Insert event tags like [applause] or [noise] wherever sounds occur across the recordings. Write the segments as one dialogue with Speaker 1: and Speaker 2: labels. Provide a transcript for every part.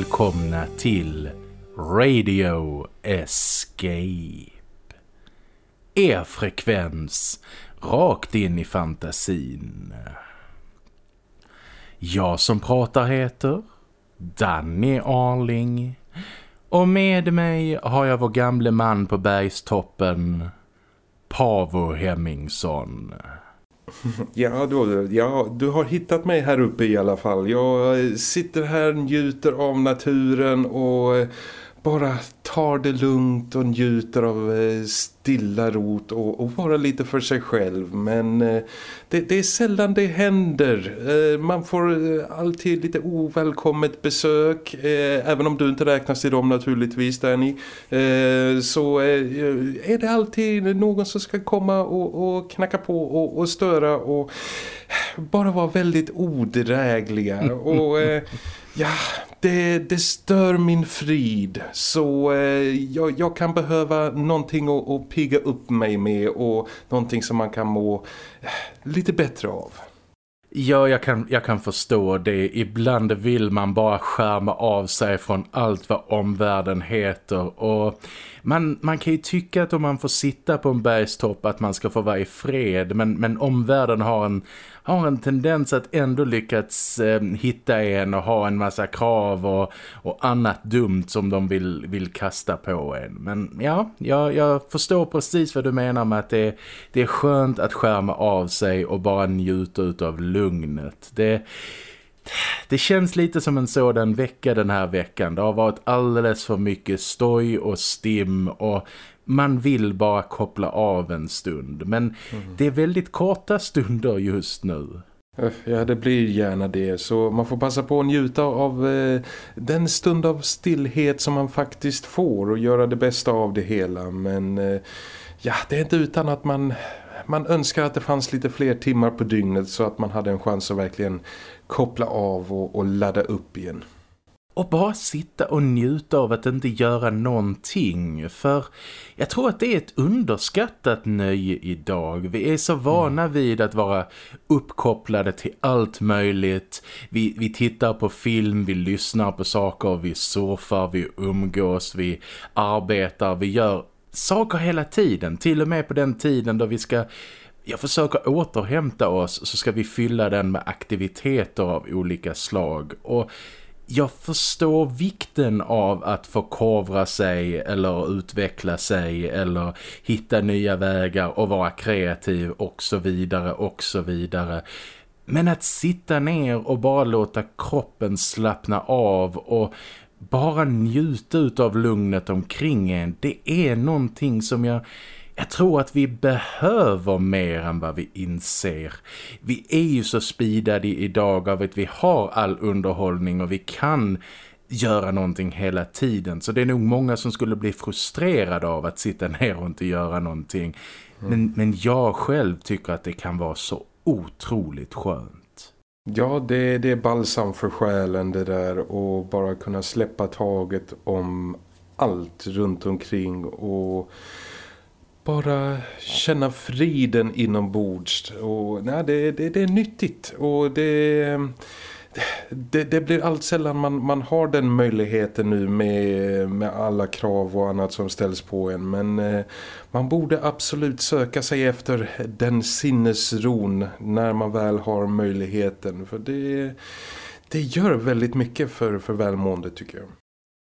Speaker 1: Välkomna till Radio Escape. Er frekvens rakt in i fantasin. Jag som pratar heter Danny Arling och med mig har jag vår gamle man på bergstoppen Pavo Hemmingsson.
Speaker 2: Ja, då, ja, du har hittat mig här uppe i alla fall. Jag sitter här, njuter av naturen och bara tar det lugnt och njuter av eh, stilla rot och, och vara lite för sig själv. Men eh, det, det, är sällan det händer. Eh, man får alltid lite ovälkommet besök. Även om du inte räknas till dem naturligtvis, Danny. Så är det alltid någon som ska komma och, och knacka på och, och störa och bara vara väldigt odrägliga. Och ja, det, det stör min frid så eh, jag, jag, kan behöva någonting att, att pigga upp mig med och någonting som man kan må eh, lite bättre av.
Speaker 1: Ja, jag kan, jag kan förstå det. Ibland vill man bara skärma av sig från allt vad omvärlden heter. Och man, man kan ju tycka att om man får sitta på en bergstopp att man ska få vara i fred. Men, men omvärlden har en, har en tendens att ändå lyckats eh, hitta en och ha en massa krav och, och annat dumt som de vill, vill kasta på en. Men ja, jag, jag förstår precis vad du menar med att det, det är skönt att skärma av sig och bara njuta av lugnet. Det det känns lite som en sådan vecka den här veckan. Det har varit alldeles för mycket stoj och stim och man vill bara koppla av en stund. Men mm. det är väldigt korta stunder just nu.
Speaker 2: Ja, det blir gärna det. Så man får passa på att njuta av eh, den stund av stillhet som man faktiskt får och göra det bästa av det hela. Men eh, ja, det är inte utan att man, man önskar att det fanns lite fler timmar på dygnet så att man hade en chans att verkligen koppla av och, och ladda upp igen.
Speaker 1: Och bara sitta och njuta av att inte göra någonting. För jag tror att det är ett underskattat nöje idag. Vi är så vana mm. vid att vara uppkopplade till allt möjligt. Vi, vi tittar på film, vi lyssnar på saker, vi surfar, vi umgås, vi arbetar, vi gör saker hela tiden. Till och med på den tiden då vi ska jag försöker återhämta oss så ska vi fylla den med aktiviteter av olika slag. Och jag förstår vikten av att förkovra sig eller utveckla sig eller hitta nya vägar och vara kreativ och så vidare och så vidare. Men att sitta ner och bara låta kroppen slappna av och bara njuta av lugnet omkring en, det är någonting som jag jag tror att vi behöver mer än vad vi inser. Vi är ju så spidade idag av att vi har all underhållning och vi kan göra någonting hela tiden. Så det är nog många som skulle bli frustrerade av att sitta [laughs] ner och inte göra någonting. Men, men jag själv tycker att det kan vara så otroligt skönt.
Speaker 2: Ja, det, det är balsam för själen det där och bara kunna släppa taget om allt runt omkring och bara känna friden inombords. Och nej, det, det, det är nyttigt och det, det, det, blir allt sällan man, man har den möjligheten nu med, med alla krav och annat som ställs på en men eh, man borde absolut söka sig efter den sinnesron när man väl har möjligheten för det, det gör väldigt mycket för, för välmående tycker jag.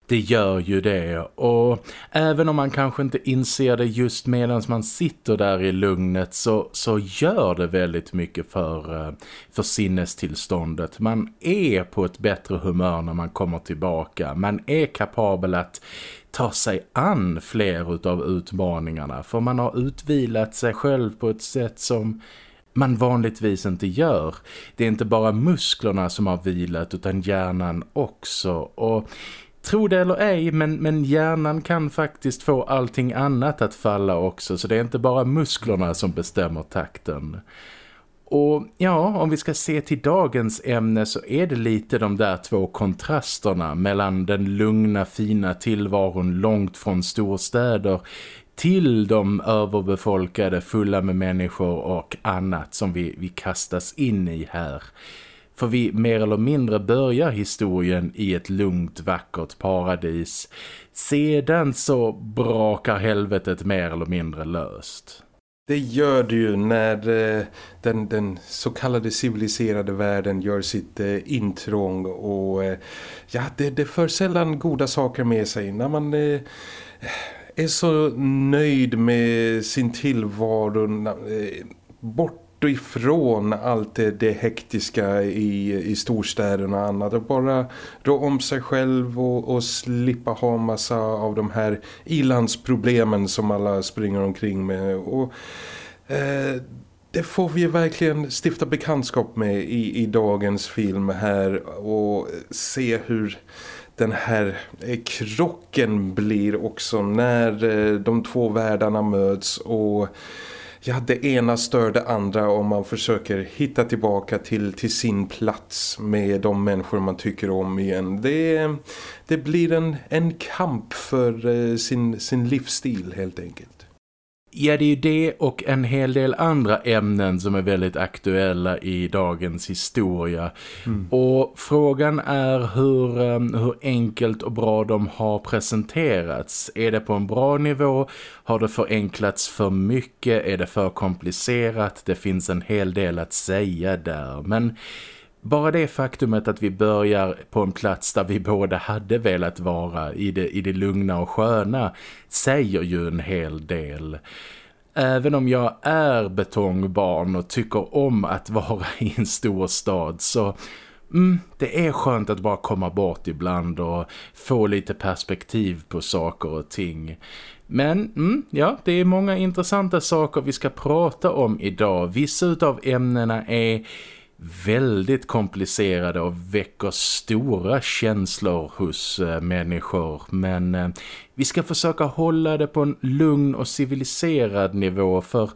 Speaker 1: Det gör ju det och även om man kanske inte inser det just medan man sitter där i lugnet så, så gör det väldigt mycket för, eh, för sinnestillståndet. Man är på ett bättre humör när man kommer tillbaka. Man är kapabel att ta sig an fler av utmaningarna för man har utvilat sig själv på ett sätt som man vanligtvis inte gör. Det är inte bara musklerna som har vilat utan hjärnan också och Tro det eller ej, men, men hjärnan kan faktiskt få allting annat att falla också. Så det är inte bara musklerna som bestämmer takten. Och ja, om vi ska se till dagens ämne så är det lite de där två kontrasterna mellan den lugna fina tillvaron långt från storstäder till de överbefolkade fulla med människor och annat som vi, vi kastas in i här. För vi mer eller mindre börjar historien i ett lugnt, vackert paradis. Sedan så brakar helvetet mer eller mindre löst.
Speaker 2: Det gör det ju när eh, den, den så kallade civiliserade världen gör sitt eh, intrång och eh, ja, det, det för sällan goda saker med sig. När man eh, är så nöjd med sin tillvaro eh, bort ifrån allt det, det hektiska i, i storstäderna och annat. Och bara rå om sig själv och, och slippa ha massa av de här ilandsproblemen som alla springer omkring med. Och eh, det får vi verkligen stifta bekantskap med i, i dagens film här och se hur den här eh, krocken blir också när eh, de två världarna möts och ja, det ena stör det andra om man försöker hitta tillbaka till, till sin plats med de människor man tycker om igen. Det, det blir en, en kamp för eh, sin, sin livsstil helt enkelt.
Speaker 1: Ja, det är ju det och en hel del andra ämnen som är väldigt aktuella i dagens historia. Mm. Och frågan är hur, um, hur enkelt och bra de har presenterats. Är det på en bra nivå? Har det förenklats för mycket? Är det för komplicerat? Det finns en hel del att säga där. Men bara det faktumet att vi börjar på en plats där vi båda hade velat vara i det, i det lugna och sköna säger ju en hel del. Även om jag är betongbarn och tycker om att vara i en stor stad så mm, det är skönt att bara komma bort ibland och få lite perspektiv på saker och ting. Men mm, ja, det är många intressanta saker vi ska prata om idag. Vissa av ämnena är väldigt komplicerade och väcker stora känslor hos eh, människor. Men eh, vi ska försöka hålla det på en lugn och civiliserad nivå för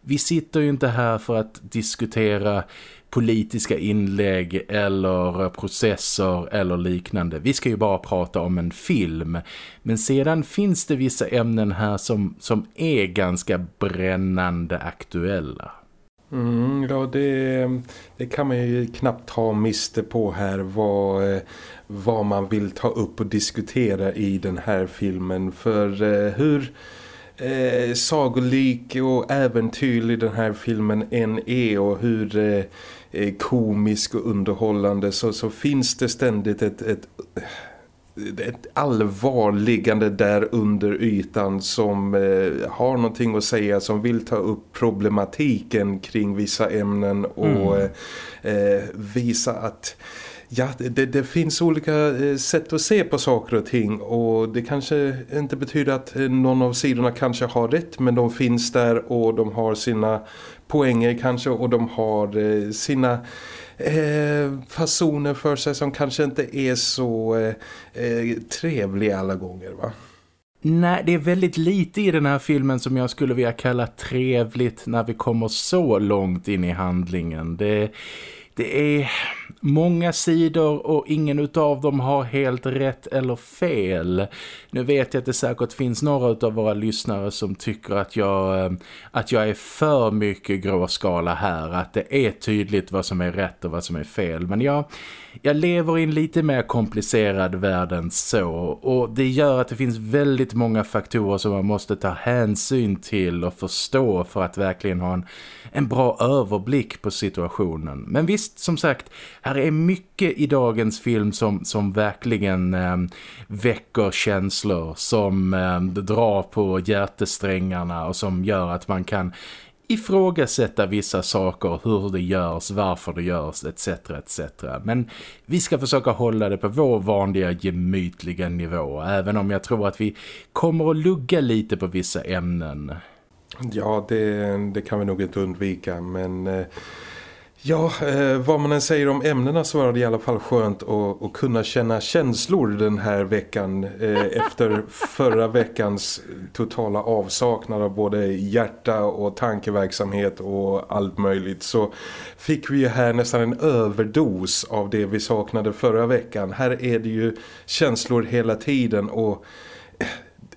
Speaker 1: vi sitter ju inte här för att diskutera politiska inlägg eller eh, processer eller liknande. Vi ska ju bara prata om en film. Men sedan finns det vissa ämnen här som, som är ganska brännande aktuella.
Speaker 2: Mm, ja, det, det kan man ju knappt ta miste på här vad, eh, vad man vill ta upp och diskutera i den här filmen. För eh, hur eh, sagolik och äventyrlig den här filmen än är och hur eh, eh komisk och underhållande så, så finns det ständigt ett, ett ett allvar liggande där under ytan som eh, har någonting att säga som vill ta upp problematiken kring vissa ämnen och mm. eh, visa att ja, det, det, finns olika eh, sätt att se på saker och ting och det kanske inte betyder att eh, någon av sidorna kanske har rätt men de finns där och de har sina poänger kanske och de har eh, sina eh, fasoner för sig som kanske inte är så eh, eh, trevliga alla gånger va?
Speaker 1: Nej, det är väldigt lite i den här filmen som jag skulle vilja kalla trevligt när vi kommer så långt in i handlingen. Det, det är många sidor och ingen utav dem har helt rätt eller fel. Nu vet jag att det säkert finns några av våra lyssnare som tycker att jag, eh, att jag är för mycket gråskala här. Att det är tydligt vad som är rätt och vad som är fel. Men jag, jag lever i en lite mer komplicerad värld än så. Och det gör att det finns väldigt många faktorer som man måste ta hänsyn till och förstå för att verkligen ha en, en bra överblick på situationen. Men visst, som sagt, här är mycket i dagens film som, som verkligen eh, väcker känslor, som eh, drar på hjärtesträngarna och som gör att man kan ifrågasätta vissa saker, hur det görs, varför det görs, etc. etc. Men vi ska försöka hålla det på vår vanliga gemytliga nivå, även om jag tror att vi kommer att lugga lite på vissa ämnen.
Speaker 2: Ja, det, det kan vi nog inte undvika, men... Eh, Ja, eh, vad man än säger om ämnena så var det i alla fall skönt att, att kunna känna känslor den här veckan eh, [laughs] efter förra veckans totala avsaknad av både hjärta och tankeverksamhet och allt möjligt så fick vi ju här nästan en överdos av det vi saknade förra veckan. Här är det ju känslor hela tiden och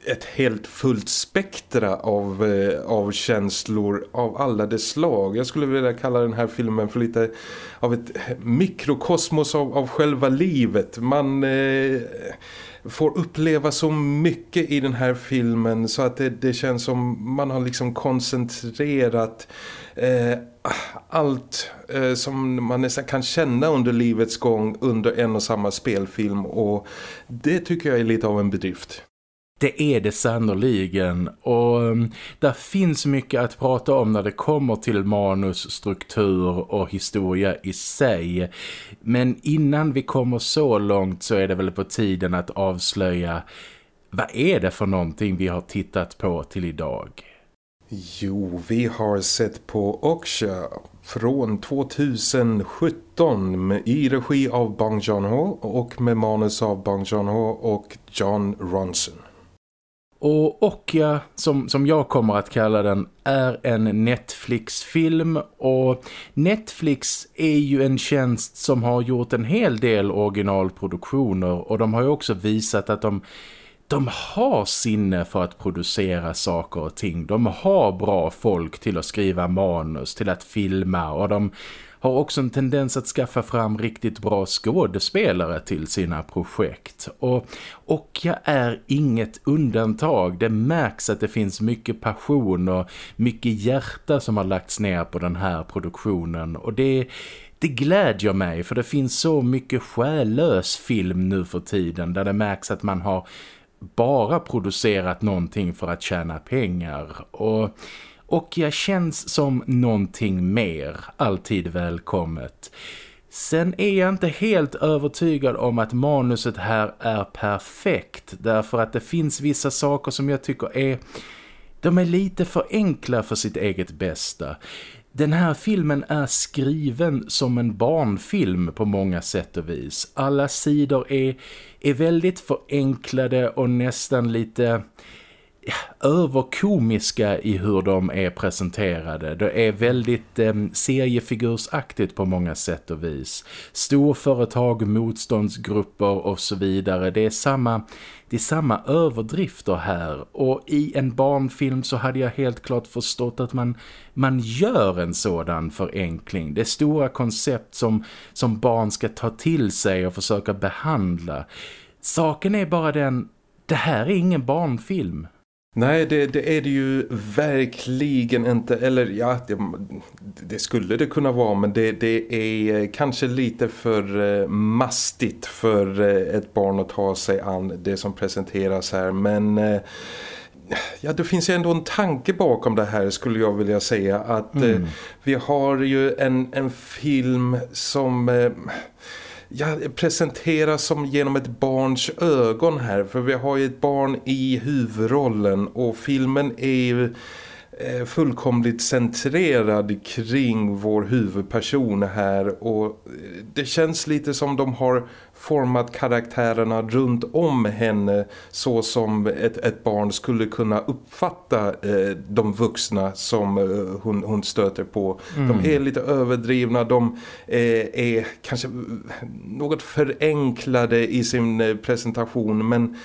Speaker 2: ett helt fullt spektra av, eh, av känslor av alla dess slag. Jag skulle vilja kalla den här filmen för lite av ett mikrokosmos av, av själva livet. Man eh, får uppleva så mycket i den här filmen så att det, det känns som man har liksom koncentrerat eh, allt eh, som man nästan kan känna under livets gång under en och samma spelfilm och det tycker jag är lite av en bedrift.
Speaker 1: Det är det sannoliken och um, där finns mycket att prata om när det kommer till manus, struktur och historia i sig. Men innan vi kommer så långt så är det väl på tiden att avslöja vad är det för någonting vi har tittat på till idag?
Speaker 2: Jo, vi har sett på Oksha från 2017 i regi av Bang Joon-ho och med manus av Bang Joon-ho och John Ronson.
Speaker 1: Och Okja, som, som jag kommer att kalla den, är en Netflix-film. Och Netflix är ju en tjänst som har gjort en hel del originalproduktioner. Och de har ju också visat att de, de har sinne för att producera saker och ting. De har bra folk till att skriva manus, till att filma. Och de har också en tendens att skaffa fram riktigt bra skådespelare till sina projekt. Och, och jag är inget undantag. Det märks att det finns mycket passion och mycket hjärta som har lagts ner på den här produktionen. Och det det glädjer mig för det finns så mycket själlös film nu för tiden där det märks att man har bara producerat någonting för att tjäna pengar och och jag känns som någonting mer, alltid välkommet. Sen är jag inte helt övertygad om att manuset här är perfekt därför att det finns vissa saker som jag tycker är de är lite för enkla för sitt eget bästa. Den här filmen är skriven som en barnfilm på många sätt och vis. Alla sidor är, är väldigt förenklade och nästan lite överkomiska i hur de är presenterade. Det är väldigt eh, seriefigursaktigt på många sätt och vis. Storföretag, motståndsgrupper och så vidare. Det är samma, det är samma överdrifter här. Och i en barnfilm så hade jag helt klart förstått att man, man gör en sådan förenkling. Det är stora koncept som, som barn ska ta till sig och försöka behandla. Saken är bara den, det här är ingen barnfilm.
Speaker 2: Nej, det, det, är det ju verkligen inte. Eller ja, det, det skulle det kunna vara. Men det, det, är kanske lite för eh, mastigt för eh, ett barn att ta sig an det som presenteras här. Men eh, ja, det finns ju ändå en tanke bakom det här skulle jag vilja säga. Att mm. vi har ju en, en film som ja, presenteras som genom ett barns ögon här. För vi har ju ett barn i huvudrollen och filmen är ju fullkomligt centrerad kring vår huvudperson här och eh, det känns lite som de har format karaktärerna runt om henne så som ett, ett barn skulle kunna uppfatta eh, de vuxna som eh, hon, hon stöter på. Mm. De är lite överdrivna, de eh, är kanske något förenklade i sin eh, presentation men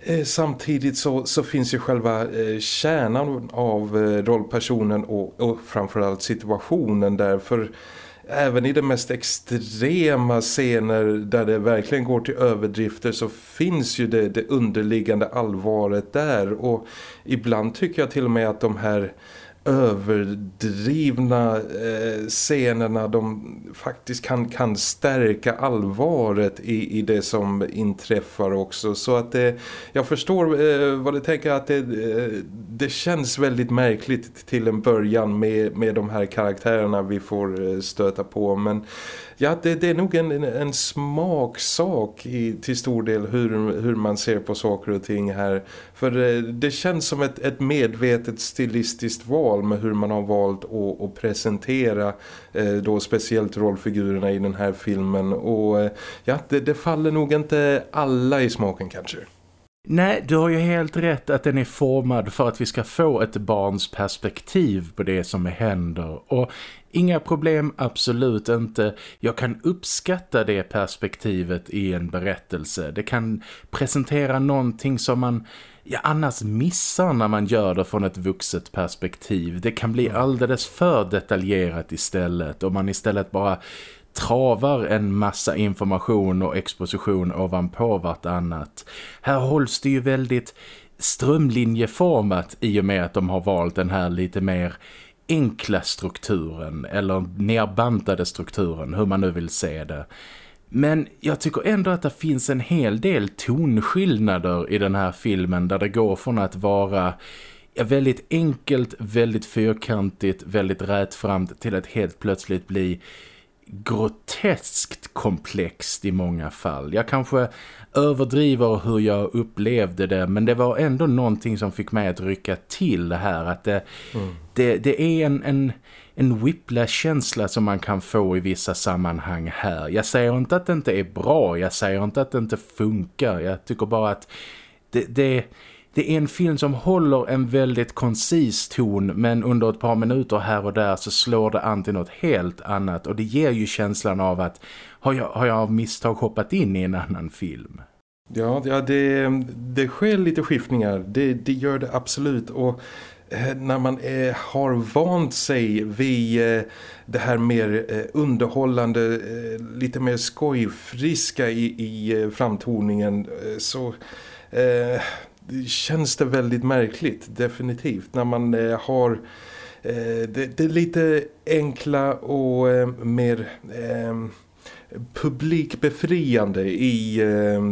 Speaker 2: eh, Samtidigt så, så finns ju själva eh, kärnan av eh, rollpersonen och, och framförallt situationen där för även i de mest extrema scener där det verkligen går till överdrifter så finns ju det, det underliggande allvaret där. Och ibland tycker jag till och med att de här överdrivna eh, scenerna de faktiskt kan, kan stärka allvaret i, i det som inträffar också. Så att eh, jag förstår eh, vad du tänker att det, eh, det känns väldigt märkligt till en början med, med de här karaktärerna vi får eh, stöta på. Men ja, det, det är nog en, en smaksak i, till stor del hur, hur man ser på saker och ting här. För det, det känns som ett, ett medvetet stilistiskt val med hur man har valt att, att presentera eh, då speciellt rollfigurerna i den här filmen. Och eh, ja, det, det faller nog inte alla i smaken kanske.
Speaker 1: Nej, du har ju helt rätt att den är formad för att vi ska få ett barns perspektiv på det som händer. Och inga problem, absolut inte. Jag kan uppskatta det perspektivet i en berättelse. Det kan presentera någonting som man ja, annars missar när man gör det från ett vuxet perspektiv. Det kan bli alldeles för detaljerat istället om man istället bara travar en massa information och exposition ovanpå vartannat. Här hålls det ju väldigt strömlinjeformat i och med att de har valt den här lite mer enkla strukturen eller nerbantade strukturen, hur man nu vill se det. Men jag tycker ändå att det finns en hel del tonskillnader i den här filmen där det går från att vara väldigt enkelt, väldigt fyrkantigt, väldigt rätframt till att helt plötsligt bli groteskt komplext i många fall. Jag kanske överdriver hur jag upplevde det men det var ändå någonting som fick mig att rycka till här att det, mm. det, det är en, en, en whiplash-känsla som man kan få i vissa sammanhang här. Jag säger inte att det inte är bra, jag säger inte att det inte funkar. Jag tycker bara att det, det, det är en film som håller en väldigt koncis ton men under ett par minuter här och där så slår det an till något helt annat. Och det ger ju känslan av att har jag, har jag av misstag hoppat in i en annan film?
Speaker 2: Ja, ja det, det sker lite skiftningar, det, det gör det absolut. Och eh, när man eh, har vant sig vid eh, det här mer eh, underhållande, eh, lite mer skojfriska i, i eh, framtoningen så känns det väldigt märkligt, definitivt. När man eh, har eh, det, det, lite enkla och eh, mer eh, publikbefriande i eh,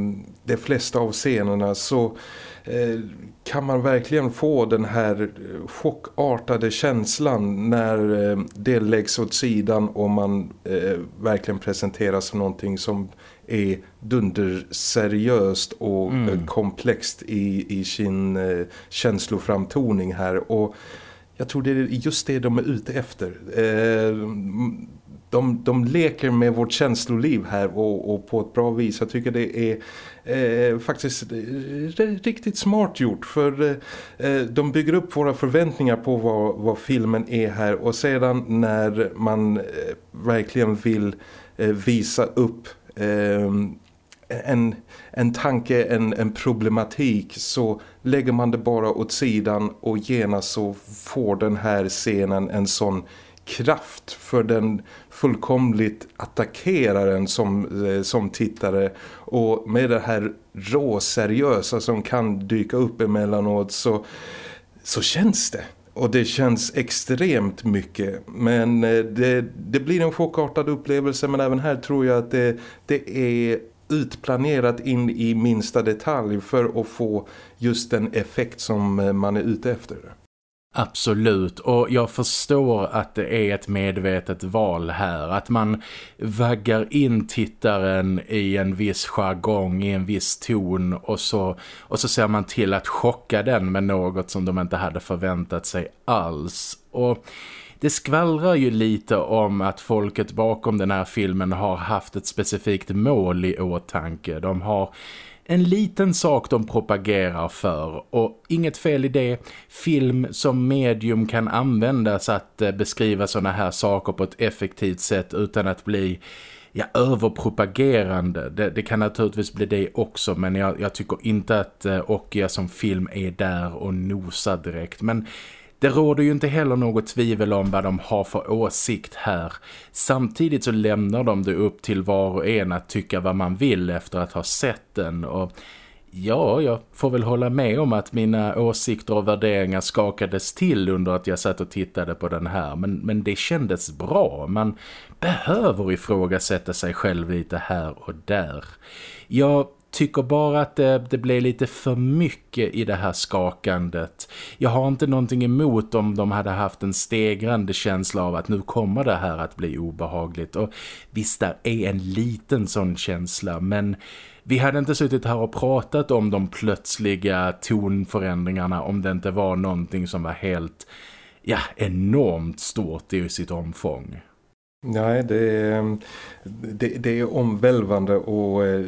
Speaker 2: de flesta av scenerna så eh, kan man verkligen få den här chockartade känslan när eh, det läggs åt sidan och man eh, verkligen presenteras som någonting som är dunderseriöst och mm. komplext i, i sin eh, känsloframtoning här och jag tror det är just det de är ute efter. Eh, de, de leker med vårt känsloliv här och, och på ett bra vis. Jag tycker det är eh, faktiskt eh, riktigt smart gjort för eh, de bygger upp våra förväntningar på vad, vad filmen är här och sedan när man eh, verkligen vill eh, visa upp Ehm, en, en tanke, en, en problematik så lägger man det bara åt sidan och genast så får den här scenen en sån kraft för den fullkomligt attackerar en som, eh, som tittare. Och med det här råseriösa som kan dyka upp emellanåt så, så känns det och det känns extremt mycket. Men eh, det, det blir en chockartad upplevelse men även här tror jag att det, det är utplanerat in i minsta detalj för att få just den effekt som eh, man är ute efter.
Speaker 1: Absolut, och jag förstår att det är ett medvetet val här. Att man vaggar in tittaren i en viss jargong, i en viss ton och så, och så ser man till att chocka den med något som de inte hade förväntat sig alls. Och det skvallrar ju lite om att folket bakom den här filmen har haft ett specifikt mål i åtanke. De har en liten sak de propagerar för och inget fel i det. Film som medium kan användas att eh, beskriva sådana här saker på ett effektivt sätt utan att bli ja, överpropagerande. Det, det kan naturligtvis bli det också men jag, jag tycker inte att eh, Okia som film är där och nosar direkt. Men det råder ju inte heller något tvivel om vad de har för åsikt här. Samtidigt så lämnar de det upp till var och en att tycka vad man vill efter att ha sett den och Ja, jag får väl hålla med om att mina åsikter och värderingar skakades till under att jag satt och tittade på den här. Men, men det kändes bra. Man behöver ifrågasätta sig själv lite här och där. Jag tycker bara att det, det blev lite för mycket i det här skakandet. Jag har inte någonting emot om de hade haft en stegrande känsla av att nu kommer det här att bli obehagligt. Och visst, där är en liten sån känsla, men vi hade inte suttit här och pratat om de plötsliga tonförändringarna om det inte var någonting som var helt, ja, enormt stort i sitt omfång.
Speaker 2: Nej, det är, det, det är omvälvande och eh,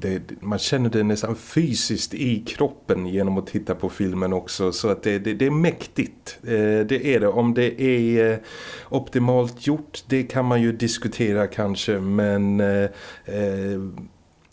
Speaker 2: det, man känner det nästan fysiskt i kroppen genom att titta på filmen också så att det, det, det är mäktigt eh, det är det, om det är eh, optimalt gjort det kan man ju diskutera kanske men eh,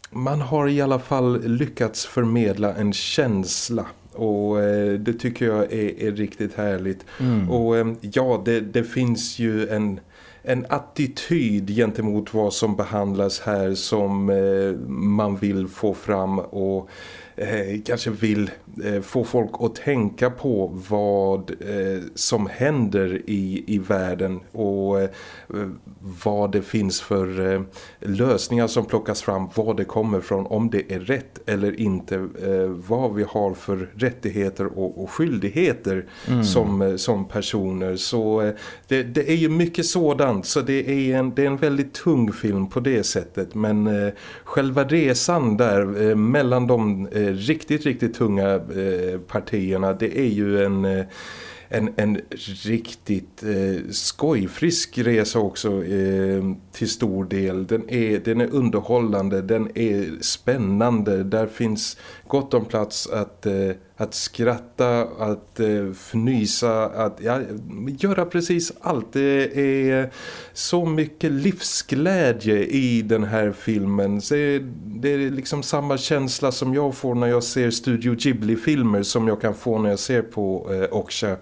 Speaker 2: man har i alla fall lyckats förmedla en känsla och eh, det tycker jag är, är riktigt härligt.
Speaker 1: Mm.
Speaker 2: Och eh, ja, det, det finns ju en en attityd gentemot vad som behandlas här som eh, man vill få fram och eh, kanske vill eh, få folk att tänka på vad eh, som händer i, i världen och eh, vad det finns för eh, lösningar som plockas fram, vad det kommer från, om det är rätt eller inte, vad vi har för rättigheter och, och skyldigheter
Speaker 1: Mm.
Speaker 2: som, som personer. Så det, det är ju mycket sådant så det är, en, det är en väldigt tung film på det sättet men själva resan där mellan de riktigt, riktigt tunga eh, partierna det är ju en... Eh, en, en riktigt eh, skojfrisk resa också eh, till stor del. Den är, den är underhållande, den är spännande. Där finns gott om plats att, eh, att skratta, att eh, fnysa, att ja, göra precis allt. Det är så mycket livsglädje i den här filmen. Det är liksom samma känsla som jag får när jag ser Studio Ghibli-filmer som jag kan få när jag ser på eh, Oksha.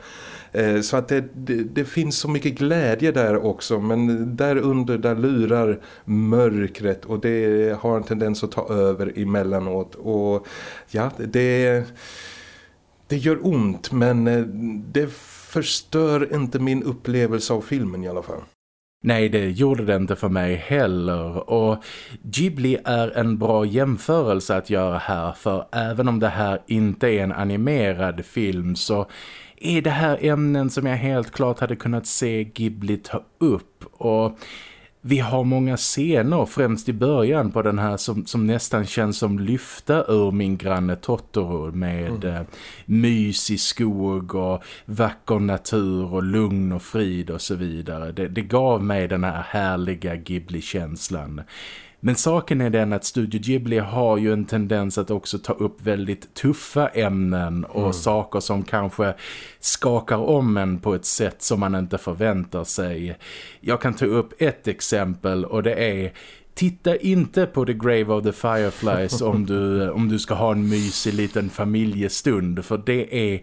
Speaker 2: Eh, så att det, det, det finns så mycket glädje där också men där under där lurar mörkret och det har en tendens att ta över emellanåt och ja det, det gör ont men eh, det förstör inte min upplevelse av filmen i alla fall.
Speaker 1: Nej, det gjorde det inte för mig heller och Ghibli är en bra jämförelse att göra här för även om det här inte är en animerad film så är det här ämnen som jag helt klart hade kunnat se Ghibli ta upp och vi har många scener främst i början på den här som, som nästan känns som lyfta ur min granne Totoro med mm. eh, mys i skog och vacker natur och lugn och frid och så vidare. Det, det gav mig den här härliga Ghibli-känslan. Men saken är den att Studio Ghibli har ju en tendens att också ta upp väldigt tuffa ämnen och
Speaker 2: Mm.
Speaker 1: saker som kanske skakar om en på ett sätt som man inte förväntar sig. Jag kan ta upp ett exempel och det är Titta inte på The Grave of the Fireflies [laughs] om du, om du ska ha en mysig liten familjestund för det är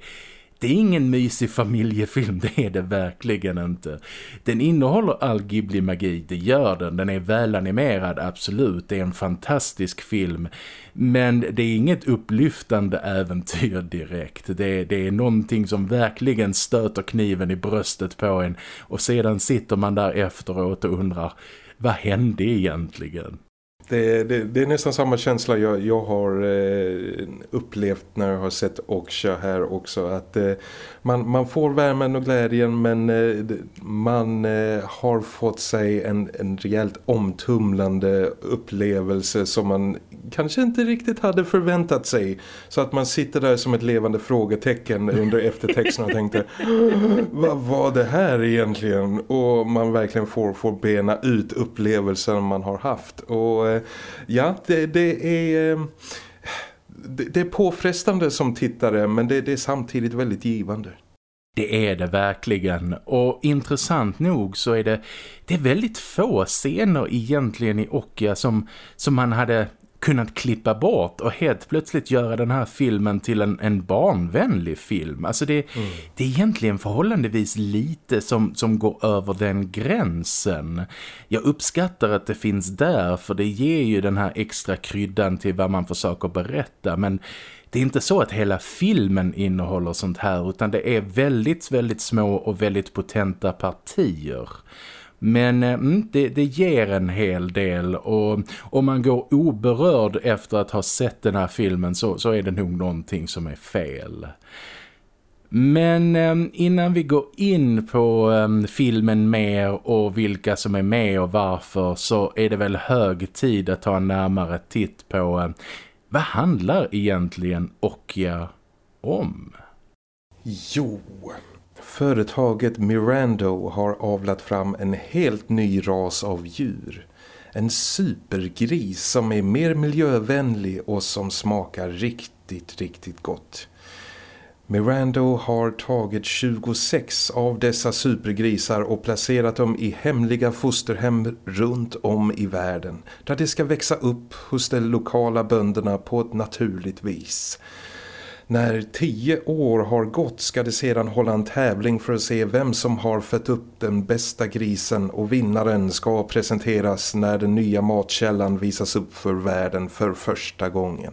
Speaker 1: det är ingen mysig familjefilm, [laughs] det är det verkligen inte. Den innehåller all Ghibli-magi, det gör den. Den är välanimerad, absolut. Det är en fantastisk film. Men det är inget upplyftande äventyr direkt. Det, det är någonting som verkligen stöter kniven i bröstet på en. Och sedan sitter man där efteråt och undrar, vad hände egentligen?
Speaker 2: Det, det, det är nästan samma känsla jag, jag har eh, upplevt när jag har sett Oksha här också. Att eh, man, man får värmen och glädjen men eh, man eh, har fått sig en, en rejält omtumlande upplevelse som man kanske inte riktigt hade förväntat sig. Så att man sitter där som ett levande frågetecken under [laughs] eftertexten och tänkte vad var det här egentligen? Och man verkligen får, får bena ut upplevelsen man har haft. Och eh, Eh, ja, det, det är... Eh, det, det är påfrestande som tittare men det, det är samtidigt väldigt givande.
Speaker 1: Det är det verkligen och intressant nog så är det, det är väldigt få scener egentligen i Okja som, som man hade kunnat klippa bort och helt plötsligt göra den här filmen till en, en barnvänlig film. Alltså det, det är egentligen förhållandevis lite som, som går över den gränsen. Jag uppskattar att det finns där för det ger ju den här extra kryddan till vad man försöker berätta men det är inte så att hela filmen innehåller sånt här utan det är väldigt, väldigt små och väldigt potenta partier. Men eh, mm, det, det ger en hel del och om man går oberörd efter att ha sett den här filmen så, så är det nog någonting som är fel. Men eh, innan vi går in på eh, filmen mer och vilka som är med och varför så är det väl hög tid att ta en närmare titt på vad handlar egentligen Okja om?
Speaker 2: Jo, företaget Mirando har avlat fram en helt ny ras av djur. En supergris som är mer miljövänlig och som smakar riktigt, riktigt gott. Mirando har tagit 26 av dessa supergrisar och placerat dem i hemliga fosterhem runt om i världen. Där de ska växa upp hos de lokala bönderna på ett naturligt vis. När tio år har gått ska det sedan hålla en tävling för att se vem som har fött upp den bästa grisen och vinnaren ska presenteras när den nya matkällan visas upp för världen för första gången.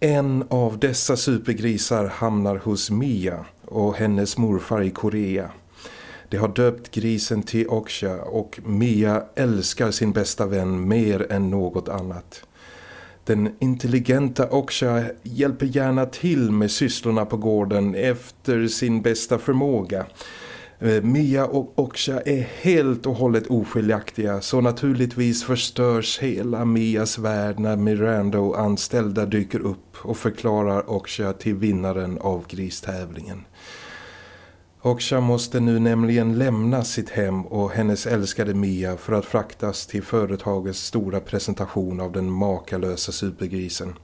Speaker 2: En av dessa supergrisar hamnar hos Mia och hennes morfar i Korea. De har döpt grisen till Oksha och Mia älskar sin bästa vän mer än något annat. Den intelligenta Oksha hjälper gärna till med sysslorna på gården efter sin bästa förmåga. Eh, Mia och Oksha är helt och hållet oskiljaktiga så naturligtvis förstörs hela Mias värld när Miranda och anställda dyker upp och förklarar Oksha till vinnaren av gristävlingen. Oksha måste nu nämligen lämna sitt hem och hennes älskade Mia för att fraktas till företagets stora presentation av den makalösa supergrisen.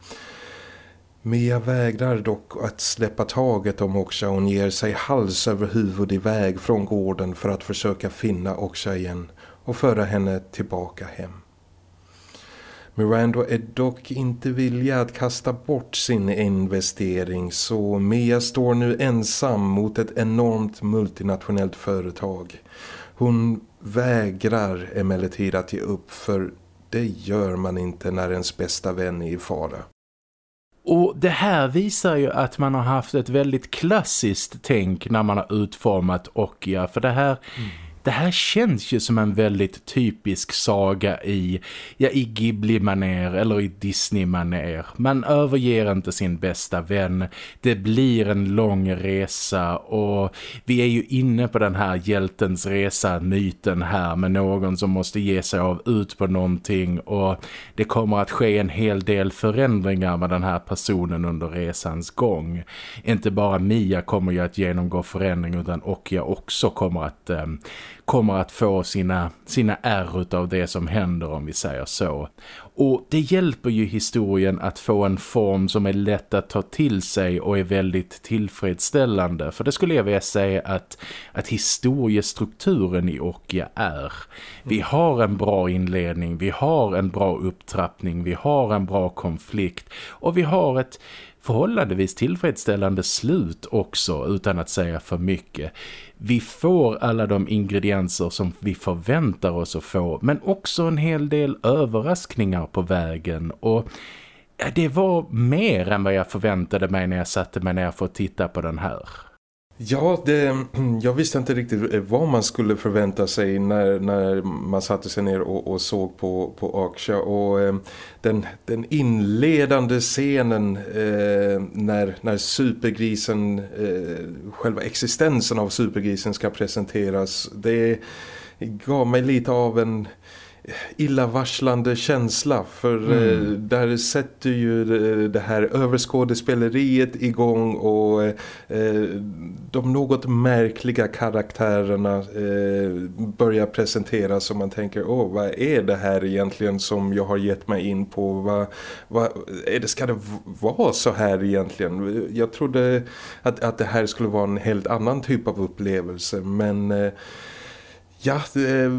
Speaker 2: Mia vägrar dock att släppa taget om Oksha och ger sig hals över huvud iväg från gården för att försöka finna Oksha igen och föra henne tillbaka hem. Miranda är dock inte villig att kasta bort sin investering så Mia står nu ensam mot ett enormt multinationellt företag. Hon vägrar emellertid att ge upp för det gör man inte när ens bästa vän är i fara.
Speaker 1: Och det här visar ju att man har haft ett väldigt klassiskt tänk när man har utformat Okja. För det här mm det här känns ju som en väldigt typisk saga i, ja, i Ghibli-maner eller i Disney-maner. Man överger inte sin bästa vän. Det blir en lång resa och vi är ju inne på den här hjältens resa-myten här med någon som måste ge sig av ut på någonting och det kommer att ske en hel del förändringar med den här personen under resans gång. Inte bara Mia kommer ju att genomgå förändring utan Okja också kommer att eh, kommer att få sina, sina ärr av det som händer om vi säger så. Och det hjälper ju historien att få en form som är lätt att ta till sig och är väldigt tillfredsställande. För det skulle jag vilja säga att, att historiestrukturen i Okja är. Vi har en bra inledning, vi har en bra upptrappning, vi har en bra konflikt och vi har ett förhållandevis tillfredsställande slut också utan att säga för mycket. Vi får alla de ingredienser som vi förväntar oss att få men också en hel del överraskningar på vägen och det var mer än vad jag förväntade mig när jag satte mig ner för att titta på den här.
Speaker 2: Ja, det, [clears throat] jag visste inte riktigt eh, vad man skulle förvänta sig när, när man satte sig ner och, och såg på, på Aksha. Och eh, den, den inledande scenen eh, när, när supergrisen, eh, själva existensen av supergrisen ska presenteras, det gav mig lite av en illavarslande känsla för mm. eh, där sätter ju det här överskådespeleriet igång och eh, de något märkliga karaktärerna eh, börjar presenteras och man tänker, åh vad är det här egentligen som jag har gett mig in på? Vad, vad, är det, ska det vara så här egentligen? Jag trodde att, att det här skulle vara en helt annan typ av upplevelse men eh, Ja, eh,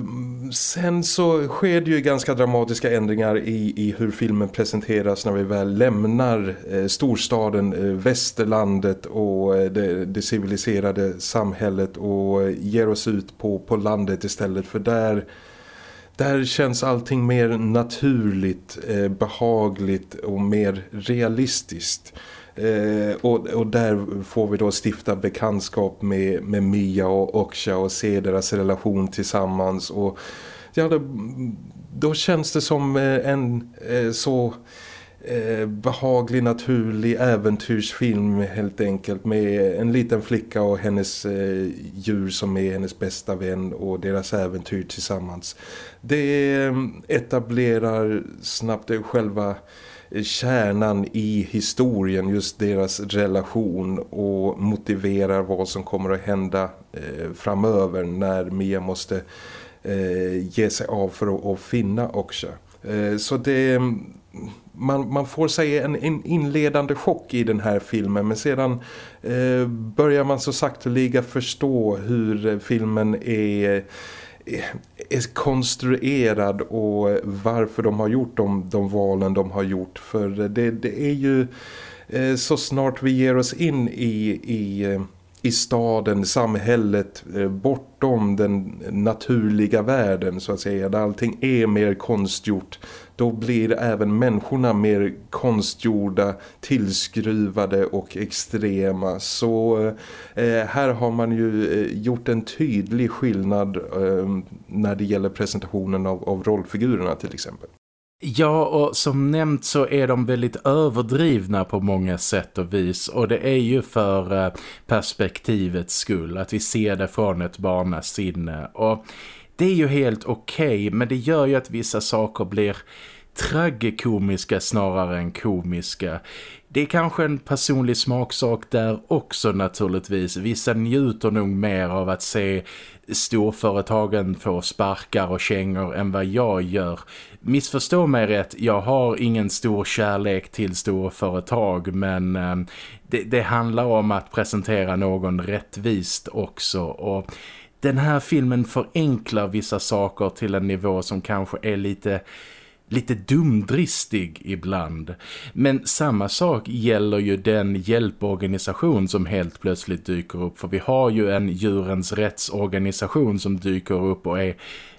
Speaker 2: sen så sker det ju ganska dramatiska ändringar i, i hur filmen presenteras när vi väl lämnar eh, storstaden, eh, västerlandet och det, det, civiliserade samhället och ger oss ut på, på landet istället för där, där känns allting mer naturligt, behagligt och mer realistiskt. Eh, och, och där får vi då stifta bekantskap med, med Mia och Oksha och se deras relation tillsammans och ja, då, då känns det som eh, en eh, så eh, behaglig, naturlig äventyrsfilm helt enkelt med en liten flicka och hennes eh, djur som är hennes bästa vän och deras äventyr tillsammans. Det eh, etablerar snabbt själva kärnan i historien, just deras relation och motiverar vad som kommer att hända eh, framöver när Mia måste eh, ge sig av för att, att finna Oksha. Eh, så det man, man får sig en, en, inledande chock i den här filmen men sedan eh, börjar man så sakteliga förstå hur eh, filmen är är konstruerad och varför de har gjort de, de valen de har gjort. För det, det är ju eh, så snart vi ger oss in i, i, eh, i staden, samhället, eh, bortom den naturliga världen så att säga, där allting är mer konstgjort då blir även människorna mer konstgjorda, tillskruvade och extrema. Så eh, här har man ju eh, gjort en tydlig skillnad eh, när det gäller presentationen av, av rollfigurerna till exempel.
Speaker 1: Ja, och som nämnt så är de väldigt överdrivna på många sätt och vis. Och det är ju för eh, perspektivets skull, att vi ser det från ett barnasinne. Och det är ju helt okej, okay, men det gör ju att vissa saker blir tragikomiska snarare än komiska. Det är kanske en personlig smaksak där också naturligtvis. Vissa njuter nog mer av att se storföretagen få sparkar och kängor än vad jag gör. Missförstå mig rätt, jag har ingen stor kärlek till storföretag men eh, det, det handlar om att presentera någon rättvist också och den här filmen förenklar vissa saker till en nivå som kanske är lite lite dumdristig ibland. Men samma sak gäller ju den hjälporganisation som helt plötsligt dyker upp. För vi har ju en djurens rättsorganisation som dyker upp och är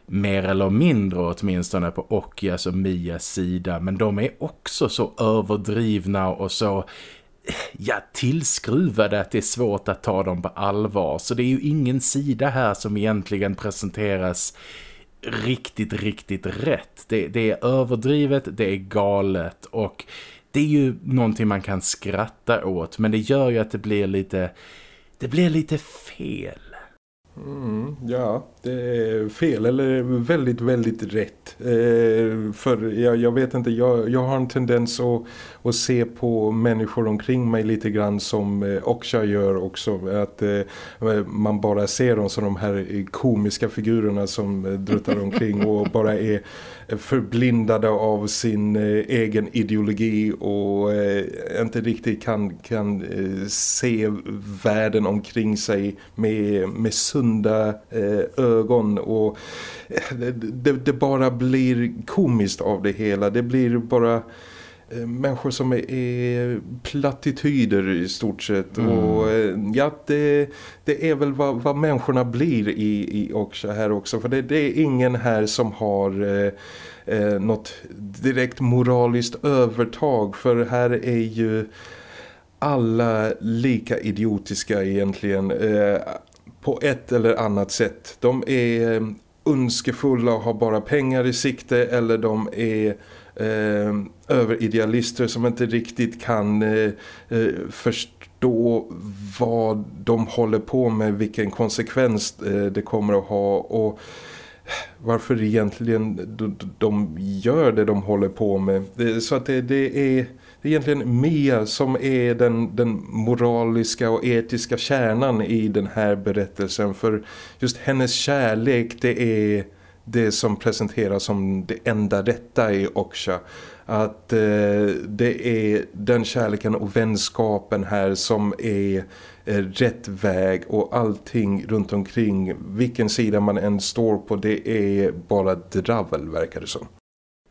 Speaker 1: mer eller mindre åtminstone på Okias alltså och Mias sida. Men de är också så överdrivna och så ja, tillskruvade att det är svårt att ta dem på allvar. Så det är ju ingen sida här som egentligen presenteras riktigt, riktigt rätt. Det, det är överdrivet, det är galet och det är ju någonting man kan skratta åt men det gör ju att det blir lite det blir lite fel.
Speaker 2: Mm, ja, det är fel eller väldigt, väldigt rätt. Eh, för jag, jag, vet inte, jag, jag har en tendens att, att se på människor omkring mig lite grann som eh, Oksha gör också. Att eh, man bara ser dem som de här komiska figurerna som eh, druttar omkring och bara är förblindade av sin eh, egen ideologi och eh, inte riktigt kan, kan eh, se världen omkring sig med, med sunda ögon och det, det, bara blir komiskt av det hela. Det blir bara människor som är, är plattityder i stort sett mm. och ja det, det är väl vad, vad människorna blir i, i Oksha här också för det, det är ingen här som har eh, något direkt moraliskt övertag för här är ju alla lika idiotiska egentligen eh, på ett eller annat sätt. De är önskefulla och har bara pengar i sikte eller de är eh, överidealister som inte riktigt kan eh, eh, förstå vad de håller på med, vilken konsekvens eh, det kommer att ha och varför egentligen de gör det de håller på med. Så att det, det är det är egentligen Mia som är den, den moraliska och etiska kärnan i den här berättelsen. För just hennes kärlek det är det som presenteras som det enda rätta i Oksha. Att eh, det är den kärleken och vänskapen här som är eh, rätt väg och allting runt omkring, vilken sida man än står på, det är bara dravel verkar det som.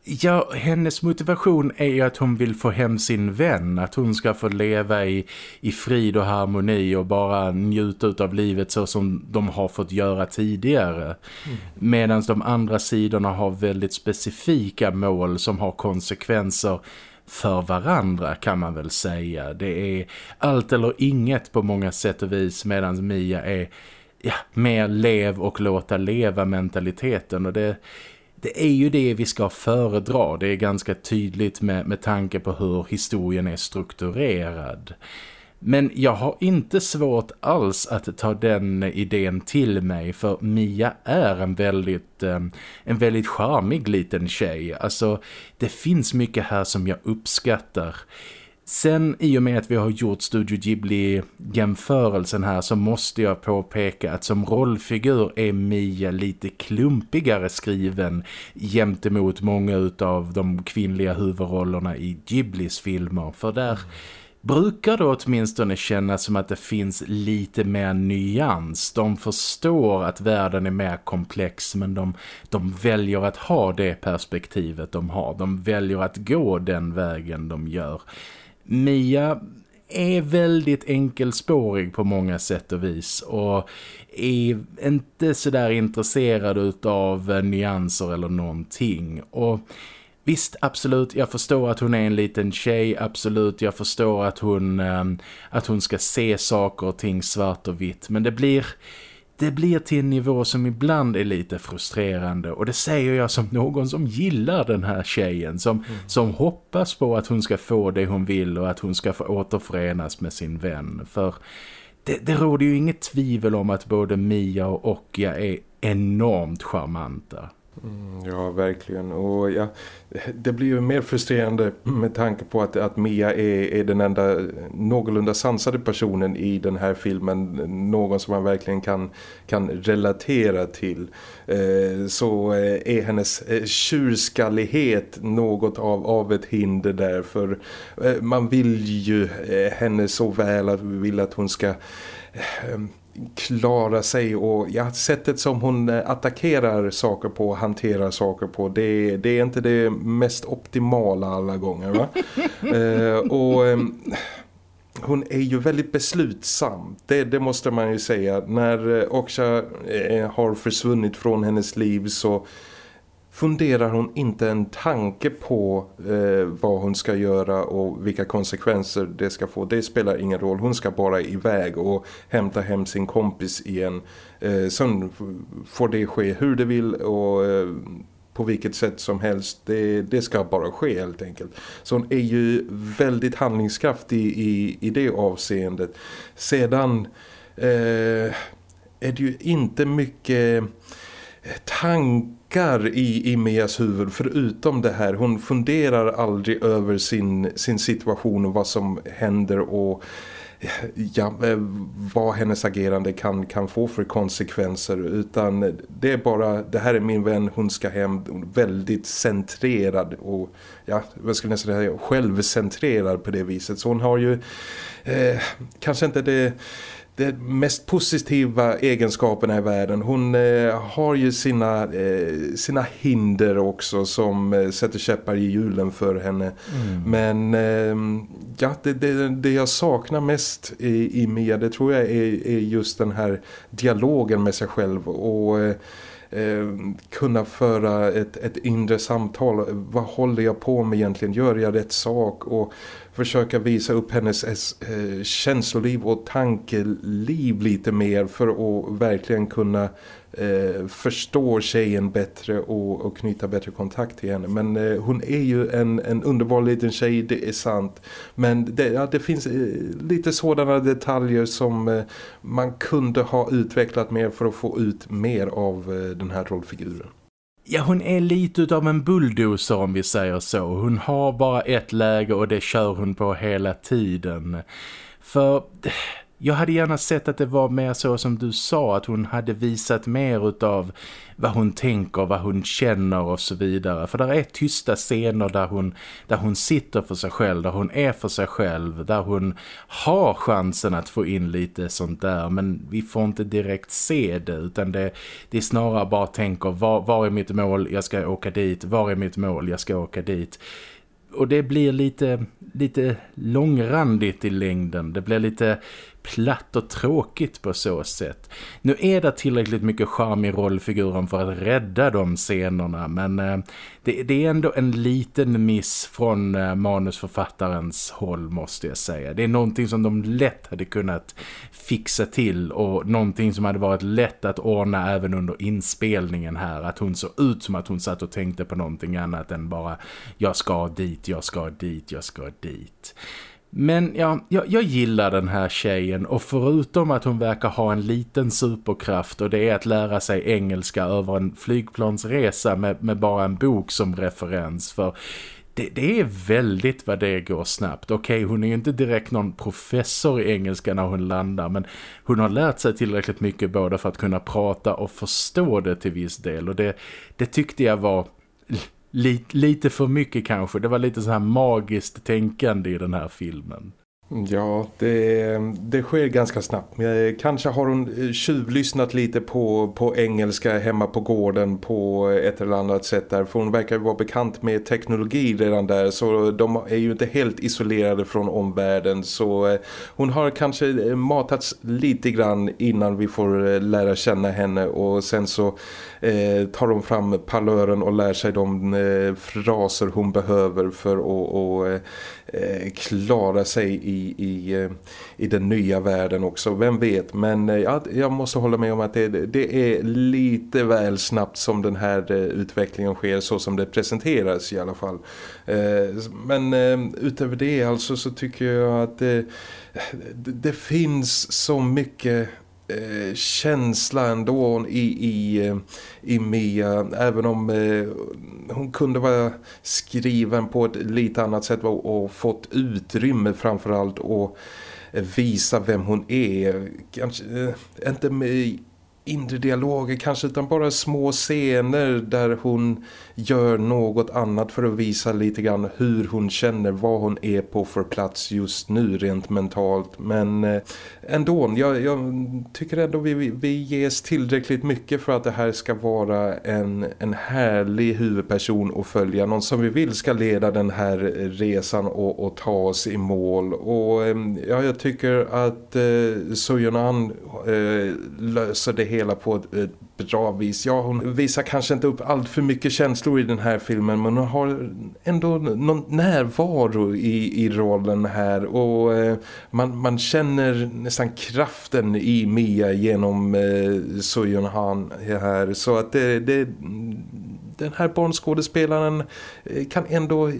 Speaker 1: Ja, hennes motivation är ju att hon vill få hem sin vän. Att hon ska få leva i, i frid och harmoni och bara njuta av livet så som de har fått göra tidigare. Mm. Medan de andra sidorna har väldigt specifika mål som har konsekvenser för varandra kan man väl säga. Det är allt eller inget på många sätt och vis medan Mia är ja, mer lev och låta leva mentaliteten och det det är ju det vi ska föredra. Det är ganska tydligt med, med tanke på hur historien är strukturerad. Men jag har inte svårt alls att ta den idén till mig för Mia är en väldigt, eh, en väldigt charmig liten tjej. Alltså det finns mycket här som jag uppskattar. Sen i och med att vi har gjort Studio Ghibli-jämförelsen här så måste jag påpeka att som rollfigur är Mia lite klumpigare skriven jämt emot många av de kvinnliga huvudrollerna i Ghiblis filmer. För där brukar det åtminstone kännas som att det finns lite mer nyans. De förstår att världen är mer komplex men de, de väljer att ha det perspektivet de har. De väljer att gå den vägen de gör. Mia är väldigt enkelspårig på många sätt och vis och är inte sådär intresserad av eh, nyanser eller någonting. Och Visst, absolut, jag förstår att hon är en liten tjej, absolut, jag förstår att hon, eh, att hon ska se saker och ting svart och vitt, men det blir, det blir till en nivå som ibland är lite frustrerande och det säger jag som någon som gillar den här tjejen som, mm. som hoppas på att hon ska få det hon vill och att hon ska få återförenas med sin vän för det, det råder ju inget tvivel om att både Mia och Okja är enormt charmanta.
Speaker 2: Mm, ja, verkligen. Och ja, det blir ju mer frustrerande med tanke på att, att Mia är, är den enda någorlunda sansade personen i den här filmen. Någon som man verkligen kan, kan relatera till. Eh, så eh, är hennes eh, tjurskallighet något av, av ett hinder där. För eh, man vill ju eh, henne så väl att vi vill att hon ska eh, klara sig och ja, sättet som hon eh, attackerar saker på, hanterar saker på det, det är inte det mest optimala alla gånger va? [laughs] eh, och eh, hon är ju väldigt beslutsam det, det måste man ju säga när eh, Oksha eh, har försvunnit från hennes liv så funderar hon inte en tanke på eh, vad hon ska göra och vilka konsekvenser det ska få. Det spelar ingen roll. Hon ska bara iväg och hämta hem sin kompis igen. Eh, sen får det ske hur det vill och eh, på vilket sätt som helst. Det, det, ska bara ske helt enkelt. Så hon är ju väldigt handlingskraftig i, i det avseendet. Sedan eh, är det ju inte mycket eh, tankar i, i Mias huvud förutom det här. Hon funderar aldrig över sin, sin situation och vad som händer och ja, eh, vad hennes agerande kan, kan få för konsekvenser utan det är bara, det här är min vän, hon ska hem väldigt centrerad och ja, vad skulle jag säga, självcentrerad på det viset så hon har ju eh, kanske inte det de mest positiva egenskaperna i världen. Hon eh, har ju sina, eh, sina hinder också som eh, sätter käppar i hjulen för henne. Mm. Men eh, ja, det, det, det, jag saknar mest i, i Mia det tror jag är, är just den här dialogen med sig själv och eh, Eh, kunna föra ett, ett inre samtal. Vad håller jag på med egentligen? Gör jag rätt sak? Och försöka visa upp hennes eh, eh känsloliv och tankeliv lite mer för att verkligen kunna eh, förstår tjejen bättre och, och, knyta bättre kontakt till henne. Men eh, hon är ju en, en underbar liten tjej, det är sant. Men det, ja, det finns eh, lite sådana detaljer som eh, man kunde ha utvecklat mer för att få ut mer av eh, den här rollfiguren.
Speaker 1: Ja, hon är lite av en bulldozer om vi säger så. Hon har bara ett läge och det kör hon på hela tiden. För jag hade gärna sett att det var mer så som du sa att hon hade visat mer utav vad hon tänker, vad hon känner och så vidare. För där är tysta scener där hon, där hon sitter för sig själv, där hon är för sig själv, där hon har chansen att få in lite sånt där. Men vi får inte direkt se det utan det, det är snarare bara tänker var, var är mitt mål, jag ska åka dit, var är mitt mål, jag ska åka dit och det blir lite, lite långrandigt i längden. Det blir lite platt och tråkigt på så sätt. Nu är det tillräckligt mycket charm i rollfiguren för att rädda de scenerna men eh, det, det, är ändå en liten miss från eh, manusförfattarens håll måste jag säga. Det är någonting som de lätt hade kunnat fixa till och någonting som hade varit lätt att ordna även under inspelningen här. Att hon såg ut som att hon satt och tänkte på någonting annat än bara jag ska dit, jag ska dit, jag ska dit. Men ja, jag, jag, gillar den här tjejen och förutom att hon verkar ha en liten superkraft och det är att lära sig engelska över en flygplansresa med, med bara en bok som referens för det, det, är väldigt vad det går snabbt. Okej, hon är ju inte direkt någon professor i engelska när hon landar men hon har lärt sig tillräckligt mycket både för att kunna prata och förstå det till viss del och det, det tyckte jag var lite, lite för mycket kanske. Det var lite så här magiskt tänkande i den här filmen.
Speaker 2: Ja, det, det sker ganska snabbt. Eh, kanske har hon eh, tjuvlyssnat lite på, på engelska hemma på gården på ett eller annat sätt där. För hon verkar vara bekant med teknologi redan där. Så de är ju inte helt isolerade från omvärlden. Så eh, hon har kanske matats lite grann innan vi får lära känna henne. Och sen så eh, tar de fram palören och lär sig de eh, fraser hon behöver för att eh, eh, klara sig i, i, eh, i den nya världen också. Vem vet, men eh, ja, jag måste hålla med om att det, det är lite väl snabbt som den här utvecklingen sker så som det presenteras i alla fall. Men utöver det alltså så tycker jag att det, det finns så mycket eh, känsla ändå i, i, eh, i Mia. Även om eh, hon kunde vara skriven på ett lite annat sätt och, och fått utrymme framförallt och visa vem hon är. Kanske eh, inte med inre dialoger kanske utan bara små scener där hon gör något annat för att visa lite grann hur hon känner, vad hon är på för plats just nu rent mentalt. Men eh, ändå, jag, jag tycker ändå vi, vi ges tillräckligt mycket för att det här ska vara en, en härlig huvudperson att följa. Någon som vi vill ska leda den här resan och, och ta oss i mål. Och eh, ja, jag tycker att eh, Sojonan eh, löser det hela på ett, ett bra vis. Ja, hon visar kanske inte upp allt för mycket känslor i den här filmen men hon har ändå någon närvaro i, i rollen här och eh, man, man känner nästan kraften i Mia genom eh, Soyeon Han här så att det, det den här barnskådespelaren eh, kan ändå eh,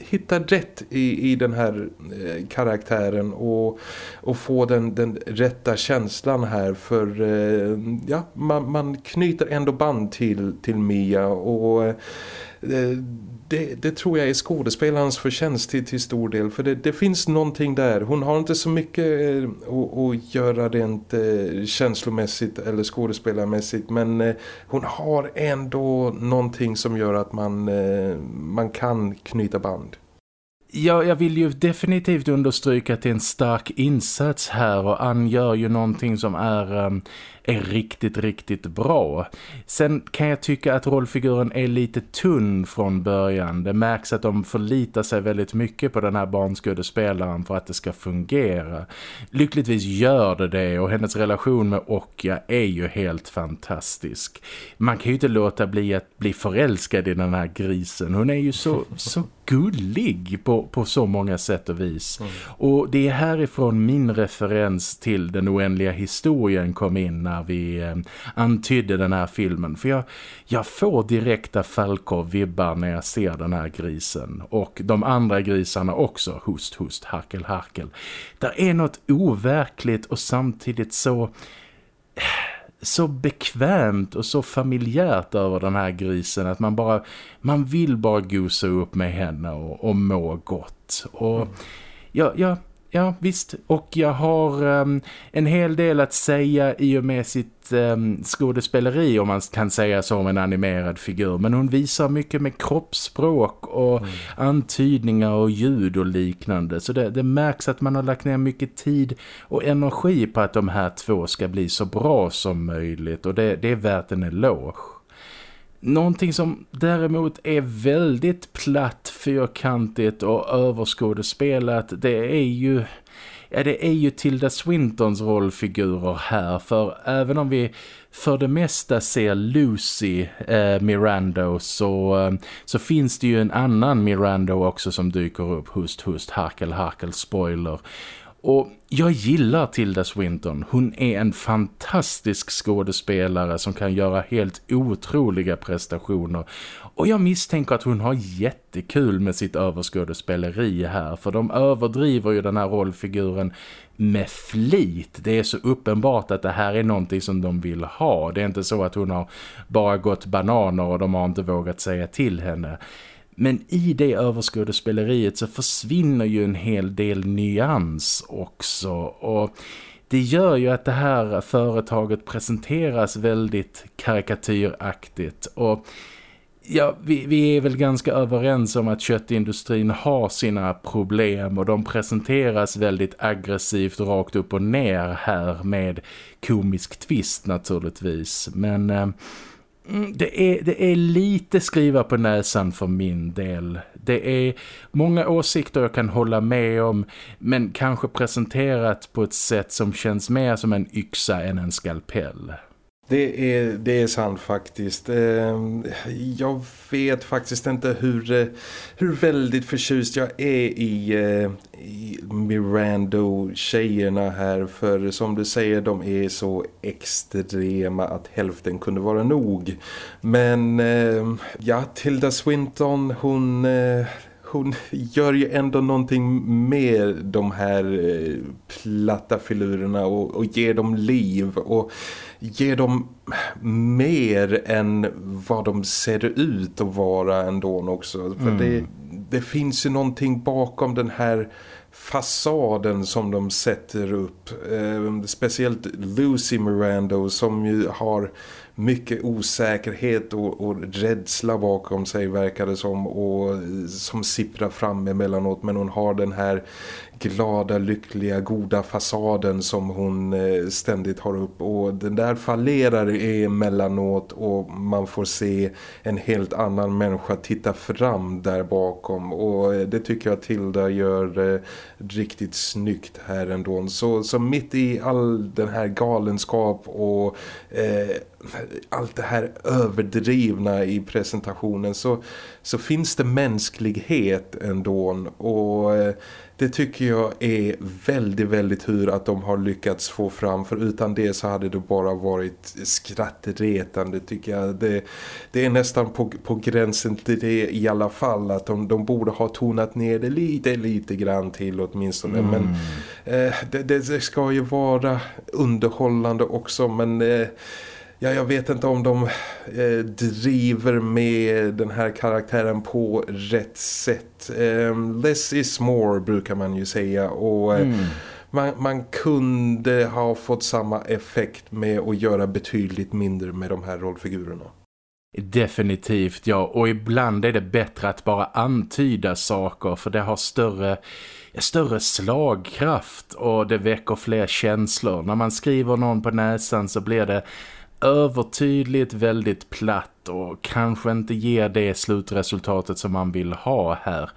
Speaker 2: hitta rätt i, i den här eh, karaktären och, och få den, den rätta känslan här för eh, ja, man, man knyter ändå band till, till Mia och eh, det, det, tror jag är skådespelarens förtjänst till, till stor del. För det, det finns någonting där. Hon har inte så mycket eh, att, att göra rent eh, känslomässigt eller skådespelarmässigt. Men eh, hon har ändå någonting som gör att man, man kan knyta band.
Speaker 1: Ja, jag vill ju definitivt understryka att det är en stark insats här och Ann gör ju någonting som är um, är riktigt, riktigt bra. Sen kan jag tycka att rollfiguren är lite tunn från början. Det märks att de förlitar sig väldigt mycket på den här barnskådespelaren för att det ska fungera. Lyckligtvis gör det det och hennes relation med Okja är ju helt fantastisk. Man kan ju inte låta bli att bli förälskad i den här grisen. Hon är ju så, [laughs] så gullig på, på så många sätt och vis. Mm. Och det är härifrån min referens till den oändliga historien kom in när vi eh, antydde den här filmen. För jag, jag får direkta Falkov-vibbar när jag ser den här grisen. Och de andra grisarna också. Hust, hust, harkel, harkel. Där är något overkligt och samtidigt så så bekvämt och så familjärt över den här grisen att man bara man vill bara gosa upp med henne och, och må gott. Och mm. ja, ja, ja visst. Och jag har um, en hel del att säga i och med sitt um, skådespeleri om man kan säga så om en animerad figur. Men hon visar mycket med kroppsspråk och mm. antydningar och ljud och liknande. Så det, det märks att man har lagt ner mycket tid och energi på att de här två ska bli så bra som möjligt. Och det, det är värt en eloge. Någonting som däremot är väldigt platt, fyrkantigt och överskådespelat det är ju ja, det är ju Tilda Swintons rollfigurer här. För även om vi för det mesta ser Lucy eh, Mirando så, eh, så finns det ju en annan Mirando också som dyker upp. Hust hust harkel harkel spoiler och jag gillar Tilda Swinton. Hon är en fantastisk skådespelare som kan göra helt otroliga prestationer. Och jag misstänker att hon har jättekul med sitt överskådespeleri här. För de överdriver ju den här rollfiguren med flit. Det är så uppenbart att det här är någonting som de vill ha. Det är inte så att hon har bara gått bananer och de har inte vågat säga till henne. Men i det överskådespeleriet så försvinner ju en hel del nyans också och det gör ju att det här företaget presenteras väldigt karikatyraktigt och Ja, vi, vi är väl ganska överens om att köttindustrin har sina problem och de presenteras väldigt aggressivt rakt upp och ner här med komisk twist naturligtvis. Men eh, mm, det, är, det är lite skriva på näsan för min del. Det är många åsikter jag kan hålla med om men kanske presenterat på ett sätt som känns mer som en yxa än en skalpell.
Speaker 2: Det är, det är sant faktiskt. Ehm, jag vet faktiskt inte hur, hur väldigt förtjust jag är i, eh, i Mirando-tjejerna här. För som du säger, de är så extrema att hälften kunde vara nog. Men ehm, ja, Tilda Swinton, hon eh, hon gör ju ändå någonting med de här platta filurerna och, och ger dem liv och ger dem mer än vad de ser ut att vara ändå också. För mm. det, det finns ju någonting bakom den här fasaden som de sätter upp. Eh, speciellt Lucy Miranda som ju har mycket osäkerhet och, och rädsla bakom sig verkar det som och som sipprar fram emellanåt. Men hon har den här glada, lyckliga, goda fasaden som hon eh, ständigt har upp. Och den där fallerar emellanåt och man får se en helt annan människa titta fram där bakom. Och eh, det tycker jag Tilda gör eh, riktigt snyggt här ändå. Så, så mitt i all den här galenskap och eh, allt det här överdrivna i presentationen så, så finns det mänsklighet ändå och eh, det tycker jag är väldigt, väldigt tur att de har lyckats få fram. För utan det så hade det bara varit skrattretande tycker jag. Det, det är nästan på, på gränsen till det i alla fall. Att de, de borde ha tonat ner det lite, lite grann till åtminstone. Mm. Men eh, det, det, ska ju vara underhållande också. Men... Eh, ja, jag vet inte om de eh, driver med den här karaktären på rätt sätt. Eh, less is more brukar man ju säga och eh, mm. man, man, kunde ha fått samma effekt med att göra betydligt mindre med de här rollfigurerna.
Speaker 1: Definitivt, ja. Och ibland är det bättre att bara antyda saker för det har större, större slagkraft och det väcker fler känslor. När man skriver någon på näsan så blir det övertydligt väldigt platt och kanske inte ger det slutresultatet som man vill ha här.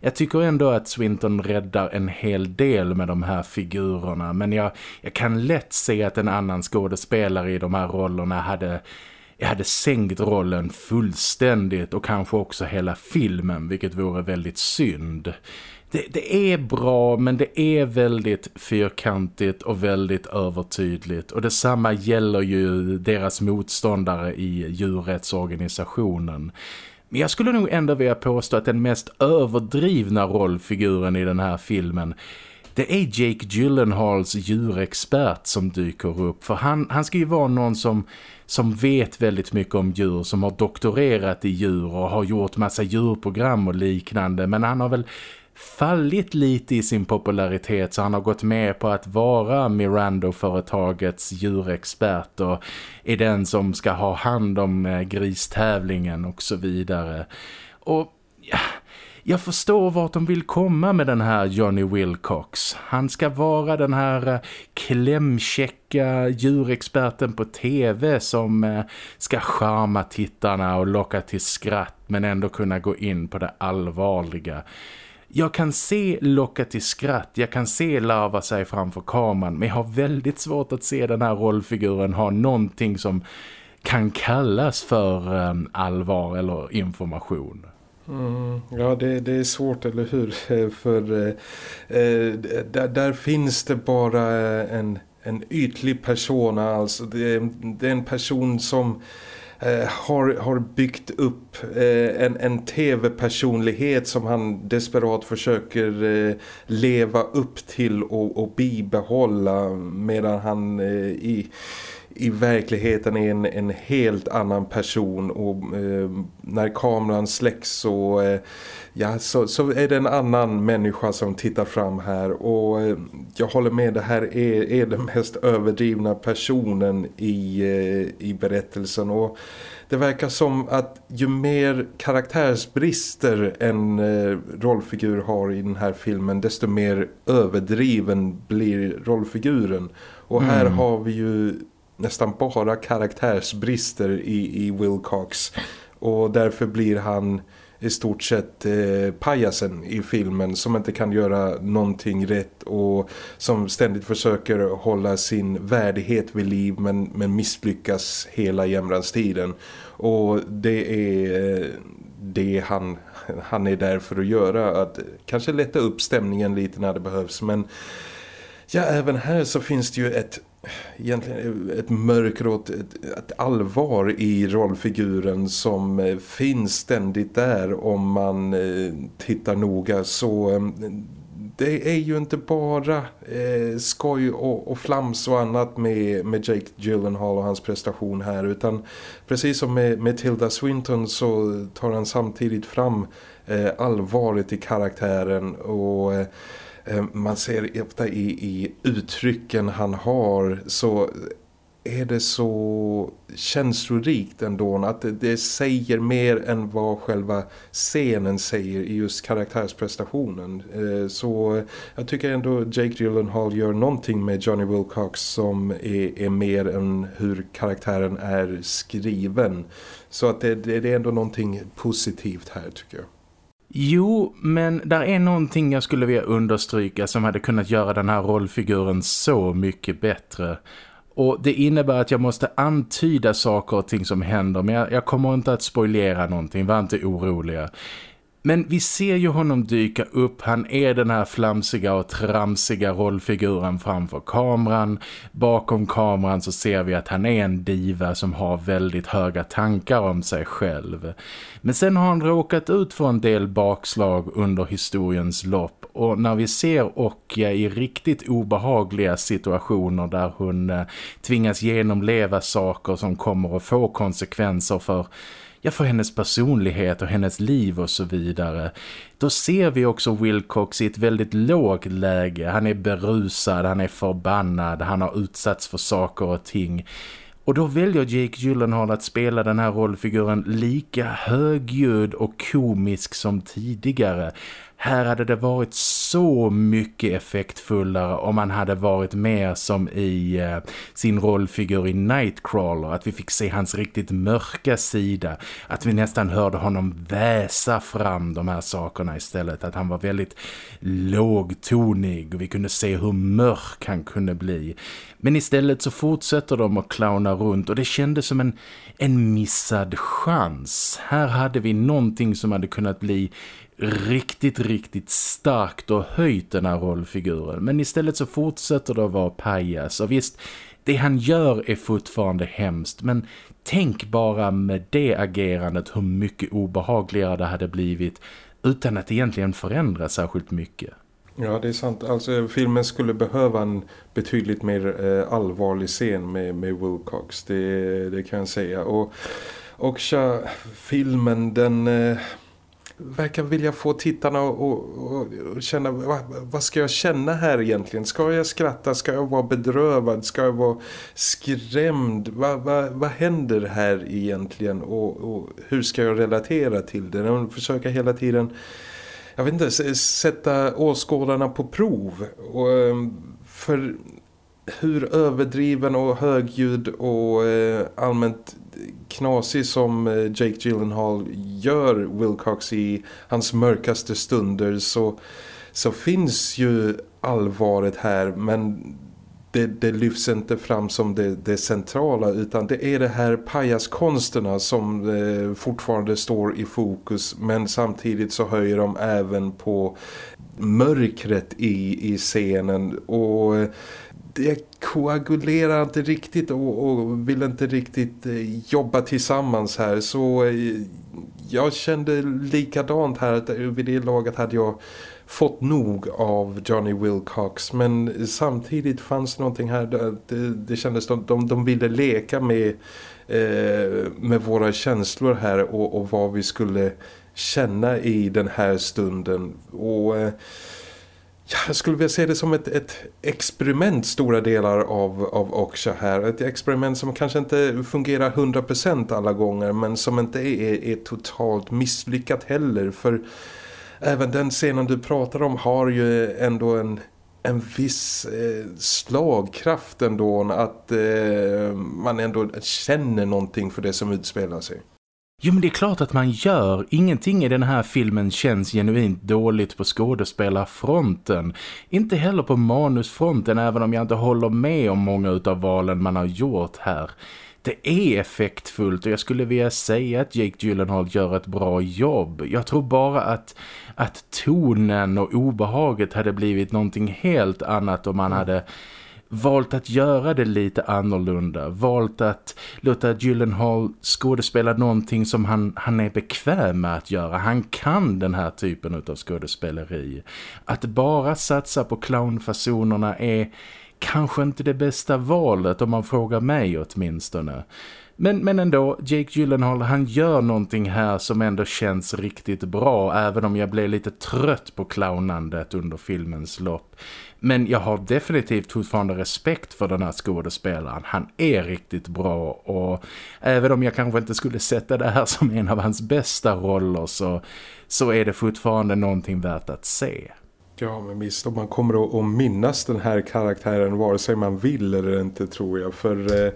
Speaker 1: Jag tycker ändå att Swinton räddar en hel del med de här figurerna men jag, jag kan lätt se att en annan skådespelare i de här rollerna hade jag hade sänkt rollen fullständigt och kanske också hela filmen vilket vore väldigt synd det, det, är bra men det är väldigt fyrkantigt och väldigt övertydligt. Och detsamma gäller ju deras motståndare i djurrättsorganisationen. Men jag skulle nog ändå vilja påstå att den mest överdrivna rollfiguren i den här filmen det är Jake Gyllenhaals djurexpert som dyker upp. För han, han ska ju vara någon som, som vet väldigt mycket om djur, som har doktorerat i djur och har gjort massa djurprogram och liknande. Men han har väl fallit lite i sin popularitet så han har gått med på att vara Mirando-företagets djurexpert och är den som ska ha hand om eh, gristävlingen och så vidare. Och ja, jag förstår vart de vill komma med den här Johnny Wilcox. Han ska vara den här eh, klämkäcka djurexperten på tv som eh, ska charma tittarna och locka till skratt men ändå kunna gå in på det allvarliga jag kan se locka till skratt, jag kan se larva sig framför kameran men jag har väldigt svårt att se den här rollfiguren ha någonting som kan kallas för eh, allvar eller information.
Speaker 2: Mm, ja, det, det, är svårt, eller hur? [laughs] För eh, eh, där, där, finns det bara en, en ytlig persona. Alltså det, det är en person som eh, har, har byggt upp eh, en, en tv-personlighet som han desperat försöker eh, leva upp till och, och bibehålla medan han eh, i i verkligheten är en, en helt annan person och eh, när kameran släcks så, eh, ja, så, så är det en annan människa som tittar fram här och eh, jag håller med, det här är, är den mest överdrivna personen i, eh, i berättelsen och det verkar som att ju mer karaktärsbrister en eh, rollfigur har i den här filmen desto mer överdriven blir rollfiguren. Och här mm. har vi ju nästan bara karaktärsbrister i, i Wilcox och därför blir han i stort sett eh, pajasen i filmen som inte kan göra någonting rätt och som ständigt försöker hålla sin värdighet vid liv men, men misslyckas hela jämrans tiden. Och det är eh, det han, han är där för att göra. Att kanske lätta upp stämningen lite när det behövs men ja, även här så finns det ju ett egentligen ett mörker och ett, ett, allvar i rollfiguren som eh, finns ständigt där om man eh, tittar noga. Så eh, det är ju inte bara eh, skoj och, och, flams och annat med, med Jake Gyllenhaal och hans prestation här utan precis som med, med Tilda Swinton så tar han samtidigt fram eh, allvaret i karaktären och Eh, Eh, man ser ofta i, i uttrycken han har så är det så känslorikt ändå att det, det, säger mer än vad själva scenen säger i just karaktärsprestationen. Eh, så jag tycker ändå Jake Gyllenhaal gör någonting med Johnny Wilcox som är, är mer än hur karaktären är skriven. Så att det, det är ändå någonting positivt här tycker jag.
Speaker 1: Jo, men där är någonting jag skulle vilja understryka som hade kunnat göra den här rollfiguren så mycket bättre. Och det innebär att jag måste antyda saker och ting som händer men jag, jag kommer inte att spoilera någonting, var inte oroliga. Men vi ser ju honom dyka upp. Han är den här flamsiga och tramsiga rollfiguren framför kameran. Bakom kameran så ser vi att han är en diva som har väldigt höga tankar om sig själv. Men sen har han råkat ut för en del bakslag under historiens lopp. Och när vi ser Okja i riktigt obehagliga situationer där hon eh, tvingas genomleva saker som kommer att få konsekvenser för ja, för hennes personlighet och hennes liv och så vidare. Då ser vi också Wilcox i ett väldigt lågt läge. Han är berusad, han är förbannad, han har utsatts för saker och ting. Och då väljer Jake Gyllenhaal att spela den här rollfiguren lika högljudd och komisk som tidigare. Här hade det varit så mycket effektfullare om man hade varit mer som i eh, sin rollfigur i Nightcrawler. Att vi fick se hans riktigt mörka sida. Att vi nästan hörde honom väsa fram de här sakerna istället. Att han var väldigt lågtonig och vi kunde se hur mörk han kunde bli. Men istället så fortsätter de att clowna runt och det kändes som en, en missad chans. Här hade vi någonting som hade kunnat bli riktigt, riktigt starkt och höjt den här rollfiguren. Men istället så fortsätter det att vara pajas. Och visst, det han gör är fortfarande hemskt. Men tänk bara med det agerandet hur mycket obehagligare det hade blivit utan att egentligen förändra särskilt mycket.
Speaker 2: Ja, det är sant. Alltså, filmen skulle behöva en betydligt mer eh, allvarlig scen med, med Wilcox. Det, det kan jag säga. Och, och tja, filmen, den... Eh verkar vilja få tittarna att och, och, känna vad, vad, ska jag känna här egentligen? Ska jag skratta? Ska jag vara bedrövad? Ska jag vara skrämd? Vad, va, vad händer här egentligen? Och, och hur ska jag relatera till det? Jag försöker hela tiden jag vet inte, sätta åskådarna på prov. Och, ehm, för hur överdriven och högljudd och eh, allmänt knasig som eh, Jake Gyllenhaal gör Wilcox i hans mörkaste stunder så, så finns ju allvaret här men det, det lyfts inte fram som det, det, centrala utan det är det här pajaskonsterna som eh, fortfarande står i fokus men samtidigt så höjer de även på mörkret i, i scenen. Och eh, jag koagulerar inte riktigt och, och vill inte riktigt eh, jobba tillsammans här. Så eh, jag kände likadant här att eh, vid det laget hade jag fått nog av Johnny Wilcox. Men samtidigt fanns det någonting här där det, det kändes som de, de ville leka med, eh, med våra känslor här och, och vad vi skulle känna i den här stunden. Och eh, jag skulle vilja se det som ett, ett experiment stora delar av, av Oksha här. Ett experiment som kanske inte fungerar 100% alla gånger men som inte är, är totalt misslyckat heller. För även den scenen du pratar om har ju ändå en, en viss eh, slagkraft ändå att eh, man ändå känner någonting för det som utspelar sig.
Speaker 1: Jo men det är klart att man gör. Ingenting i den här filmen känns genuint dåligt på skådespelarfronten. Inte heller på manusfronten även om jag inte håller med om många av valen man har gjort här. Det är effektfullt och jag skulle vilja säga att Jake Gyllenhaal gör ett bra jobb. Jag tror bara att, att tonen och obehaget hade blivit någonting helt annat om man hade valt att göra det lite annorlunda. Valt att låta Gyllenhaal skådespela någonting som han, han är bekväm med att göra. Han kan den här typen av skådespeleri. Att bara satsa på clownfasonerna är kanske inte det bästa valet om man frågar mig åtminstone. Men, men ändå, Jake Gyllenhaal han gör någonting här som ändå känns riktigt bra även om jag blev lite trött på clownandet under filmens lopp. Men jag har definitivt fortfarande respekt för den här skådespelaren. Han är riktigt bra och även om jag kanske inte skulle sätta det här [laughs] som en av hans bästa roller så, så är det fortfarande någonting värt att se.
Speaker 2: Ja, men visst, och man kommer att minnas den här karaktären vare sig man vill eller inte tror jag. För eh,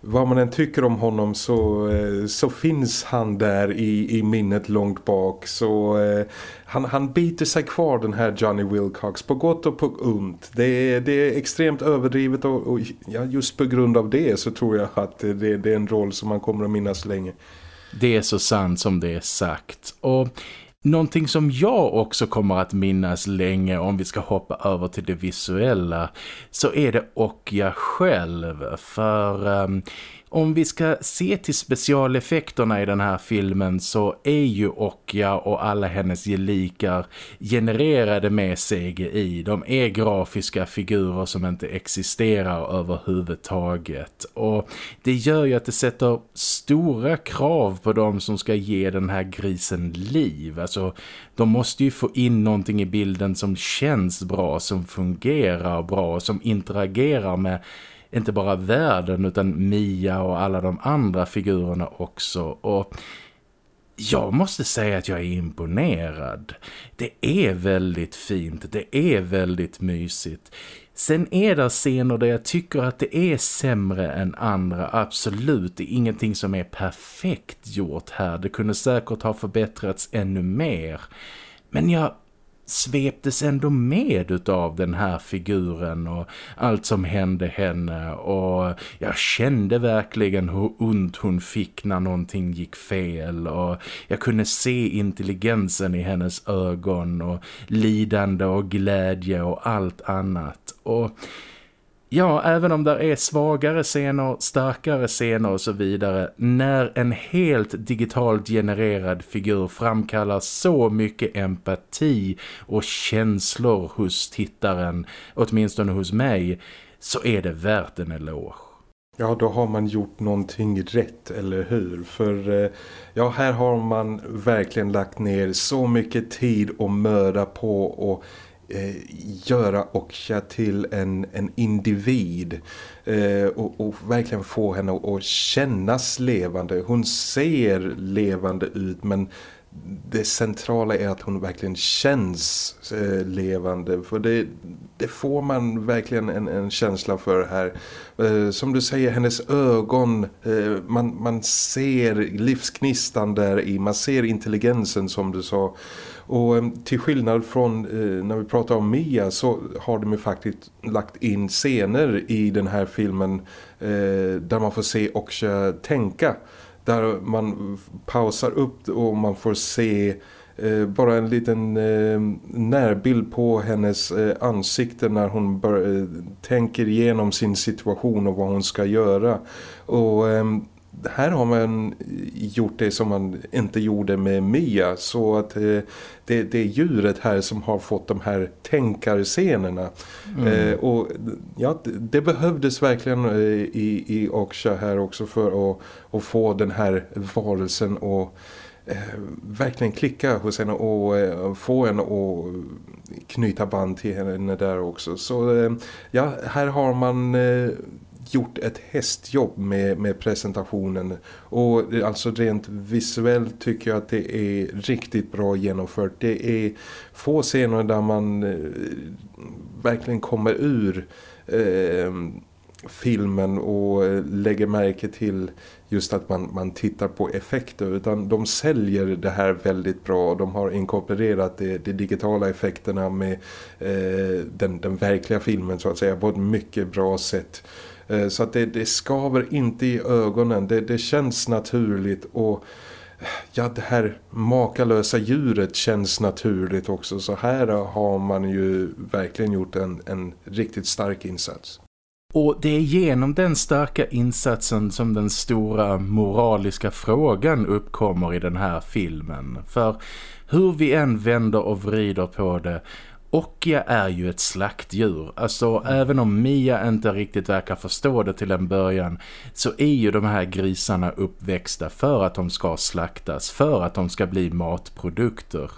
Speaker 2: vad man än tycker om honom så, eh, så finns han där i, i minnet långt bak. Så eh, han, han biter sig kvar den här Johnny Wilcox på gott och på ont. Det är, det är extremt överdrivet och, och ja, just på grund av det så tror jag att det, det är en roll som man kommer att minnas länge.
Speaker 1: Det är så sant som det är sagt. Och Någonting som jag också kommer att minnas länge om vi ska hoppa över till det visuella så är det och jag själv. För um, om vi ska se till specialeffekterna i den här filmen så är ju Okja och alla hennes gelikar genererade med CGI. De är grafiska figurer som inte existerar överhuvudtaget. Och det gör ju att det sätter stora krav på dem som ska ge den här grisen liv. Alltså, de måste ju få in någonting i bilden som känns bra, som fungerar bra, som interagerar med inte bara världen utan Mia och alla de andra figurerna också. Och jag måste säga att jag är imponerad. Det är väldigt fint, det är väldigt mysigt. Sen är det scener där jag tycker att det är sämre än andra, absolut. Det är ingenting som är perfekt gjort här. Det kunde säkert ha förbättrats ännu mer. Men jag sveptes ändå med utav den här figuren och allt som hände henne. Och jag kände verkligen hur ont hon fick när någonting gick fel. Och jag kunde se intelligensen i hennes ögon och lidande och glädje och allt annat. Och Ja, även om det är svagare scener, starkare scener och så vidare. När en helt digitalt genererad figur framkallar så mycket empati och känslor hos tittaren, åtminstone hos mig, så är det värt en eloge.
Speaker 2: Ja, då har man gjort någonting rätt, eller hur? För eh, ja, här har man verkligen lagt ner så mycket tid och möda på att eh, göra Okja till en, en individ eh, och, och, verkligen få henne att, att kännas levande. Hon ser levande ut men det centrala är att hon verkligen känns eh, levande. För det, det, får man verkligen en, en känsla för här. Eh, som du säger, hennes ögon eh, man, man ser livsknistan där i, man ser intelligensen som du sa och eh, till skillnad från eh, när vi pratar om Mia så har de ju faktiskt lagt in scener i den här filmen eh, där man får se och tänka. Där man pausar upp och man får se Eh, bara en liten eh, närbild på hennes eh, ansikte när hon bör, eh, tänker igenom sin situation och vad hon ska göra. Och eh, här har man gjort det som man inte gjorde med Mia så att eh, det, det, är djuret här som har fått de här tänkarscenerna mm. eh, och ja, det, behövdes verkligen eh, i, i Oksha här också för att, att få den här varelsen och eh, verkligen klicka hos henne och eh, få henne att knyta band till henne där också. Så eh, ja, här har man gjort ett hästjobb med, med presentationen och alltså rent visuellt tycker jag att det är riktigt bra genomfört. Det är få scener där man eh, verkligen kommer ur eh, filmen och lägger märke till just att man, man tittar på effekter utan de säljer det här väldigt bra. De har inkorporerat de, de digitala effekterna med eh, den, den verkliga filmen så att säga på ett mycket bra sätt. Eh, så att det, det skaver inte i ögonen, det, det känns naturligt och ja det här makalösa djuret känns naturligt också så här har man ju verkligen gjort en, en riktigt stark insats.
Speaker 1: Och det är genom den starka insatsen som den stora moraliska frågan uppkommer i den här filmen. För hur vi än vänder och vrider på det Okja är ju ett slaktdjur. Alltså även om Mia inte riktigt verkar förstå det till en början så är ju de här grisarna uppväxta för att de ska slaktas, för att de ska bli matprodukter.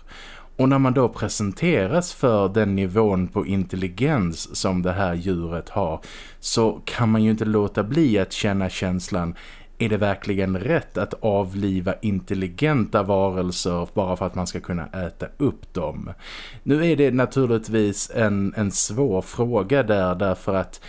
Speaker 1: Och när man då presenteras för den nivån på intelligens som det här djuret har så kan man ju inte låta bli att känna känslan är det verkligen rätt att avliva intelligenta varelser bara för att man ska kunna äta upp dem? Nu är det naturligtvis en, en svår fråga där därför att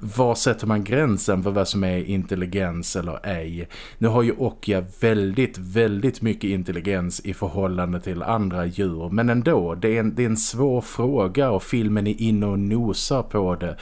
Speaker 1: var sätter man gränsen för vad som är intelligens eller ej? Nu har ju Okja väldigt, väldigt mycket intelligens i förhållande till andra djur. Men ändå, det är en, det är en svår fråga och filmen är inne och nosar på det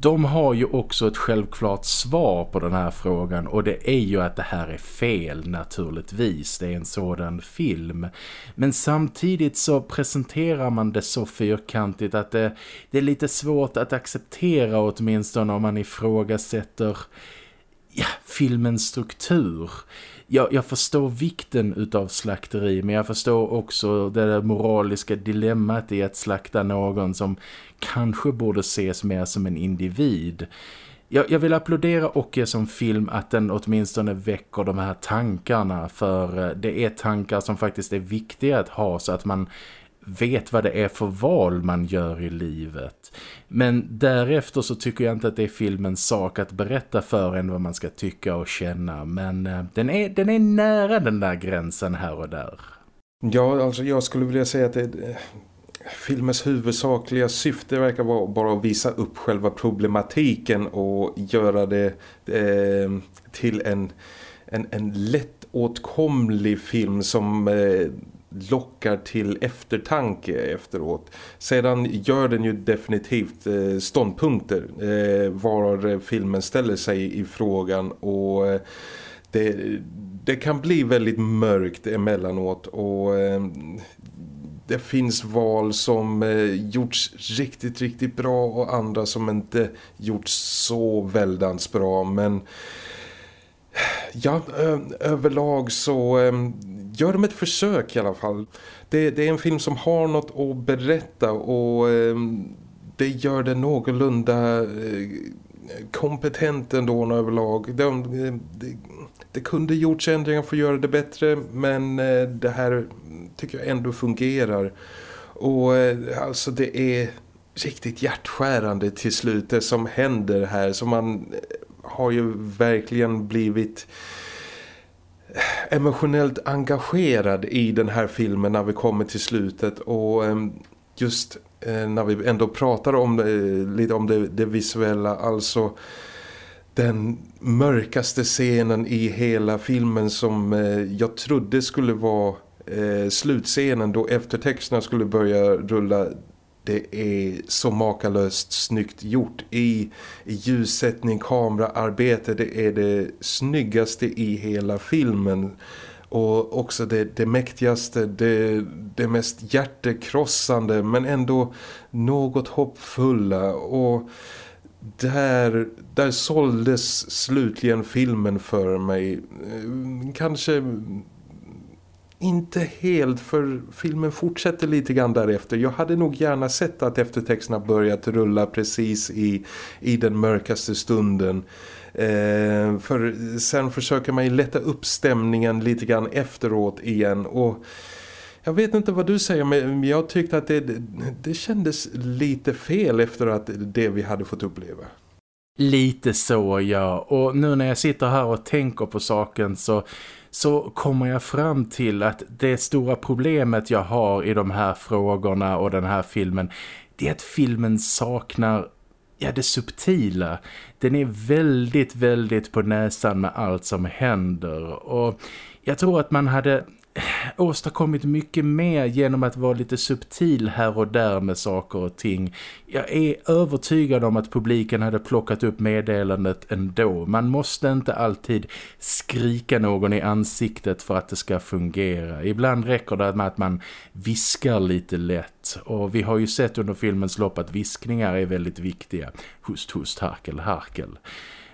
Speaker 1: de har ju också ett självklart svar på den här frågan och det är ju att det här är fel naturligtvis. Det är en sådan film. Men samtidigt så presenterar man det så fyrkantigt att det, det är lite svårt att acceptera åtminstone om man ifrågasätter ja, filmens struktur jag, jag förstår vikten utav slakteri men jag förstår också det moraliska dilemmat i att slakta någon som kanske borde ses mer som en individ. Jag, jag vill applådera Ocke som film att den åtminstone väcker de här tankarna för eh, det är tankar som faktiskt är viktiga att ha så att man vet vad det är för val man gör i livet. Men därefter så tycker jag inte att det är filmens sak att berätta för en vad man ska tycka och känna. Men eh, den är, den är nära den där gränsen här och där.
Speaker 2: Ja, alltså jag skulle vilja säga att det, eh, filmens huvudsakliga syfte verkar vara bara att visa upp själva problematiken och göra det eh, till en, en, en lättåtkomlig film som eh, lockar till eftertanke efteråt. Sedan gör den ju definitivt eh, ståndpunkter eh, var filmen ställer sig i frågan och eh, det, det kan bli väldigt mörkt emellanåt och eh, det finns val som eh, gjorts riktigt, riktigt bra och andra som inte gjorts så väldans bra men eh, ja, överlag så eh, gör de ett försök i alla fall. Det, det, är en film som har något att berätta och eh, det gör det någorlunda eh, kompetent ändå överlag. De, de, det kunde gjorts ändringar för att göra det bättre men eh, det här tycker jag ändå fungerar. Och eh, alltså det är riktigt hjärtskärande till slut det som händer här. Så man eh, har ju verkligen blivit emotionellt engagerad i den här filmen när vi kommer till slutet och ehm, just när vi ändå pratar om lite om det, det visuella alltså den mörkaste scenen i hela filmen som eh, jag trodde skulle vara eh, slutscenen då eftertexterna skulle börja rulla det är så makalöst snyggt gjort i, i ljussättning, kameraarbete. Det är det snyggaste i hela filmen. Och också det, det mäktigaste, det, det mest hjärtekrossande men ändå något hoppfulla. Och där, där såldes slutligen filmen för mig. Eh, kanske inte helt för filmen fortsätter lite grann därefter. Jag hade nog gärna sett att eftertexterna börjat rulla precis i, i den mörkaste stunden. Eh, för sen försöker man ju lätta upp stämningen lite grann efteråt igen och jag vet inte vad du säger men jag tyckte att det, det kändes lite fel efter att det vi hade fått uppleva.
Speaker 1: Lite så, ja. Och nu när jag sitter här och tänker på saken så, så kommer jag fram till att det stora problemet jag har i de här frågorna och den här filmen det är att filmen saknar ja, det subtila. Den är väldigt, väldigt på näsan med allt som händer och jag tror att man hade åstadkommit mycket mer genom att vara lite subtil här och där med saker och ting. Jag är övertygad om att publiken hade plockat upp meddelandet ändå. Man måste inte alltid skrika någon i ansiktet för att det ska fungera. Ibland räcker det med att man viskar lite lätt. Och vi har ju sett under filmens lopp att viskningar är väldigt viktiga. Hust, hust, harkel, harkel.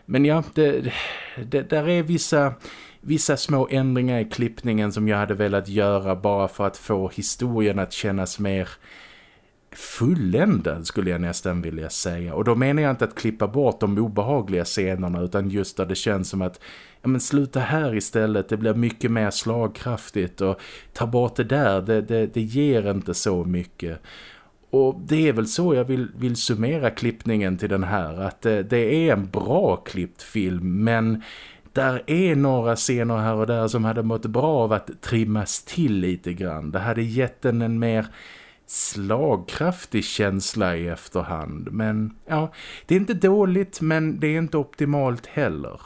Speaker 1: Men ja, det, det, där är vissa vissa små ändringar i klippningen som jag hade velat göra bara för att få historien att kännas mer fulländad skulle jag nästan vilja säga. Och då menar jag inte att klippa bort de obehagliga scenerna utan just där det känns som att ja men sluta här istället, det blir mycket mer slagkraftigt och ta bort det där, det, det, det ger inte så mycket. Och det är väl så jag vill, vill summera klippningen till den här, att det, det är en bra klippt film men där är några scener här och där som hade mått bra av att trimmas till lite grann. Det hade gett den en mer slagkraftig känsla i efterhand. Men ja, det är inte dåligt men det är inte optimalt heller.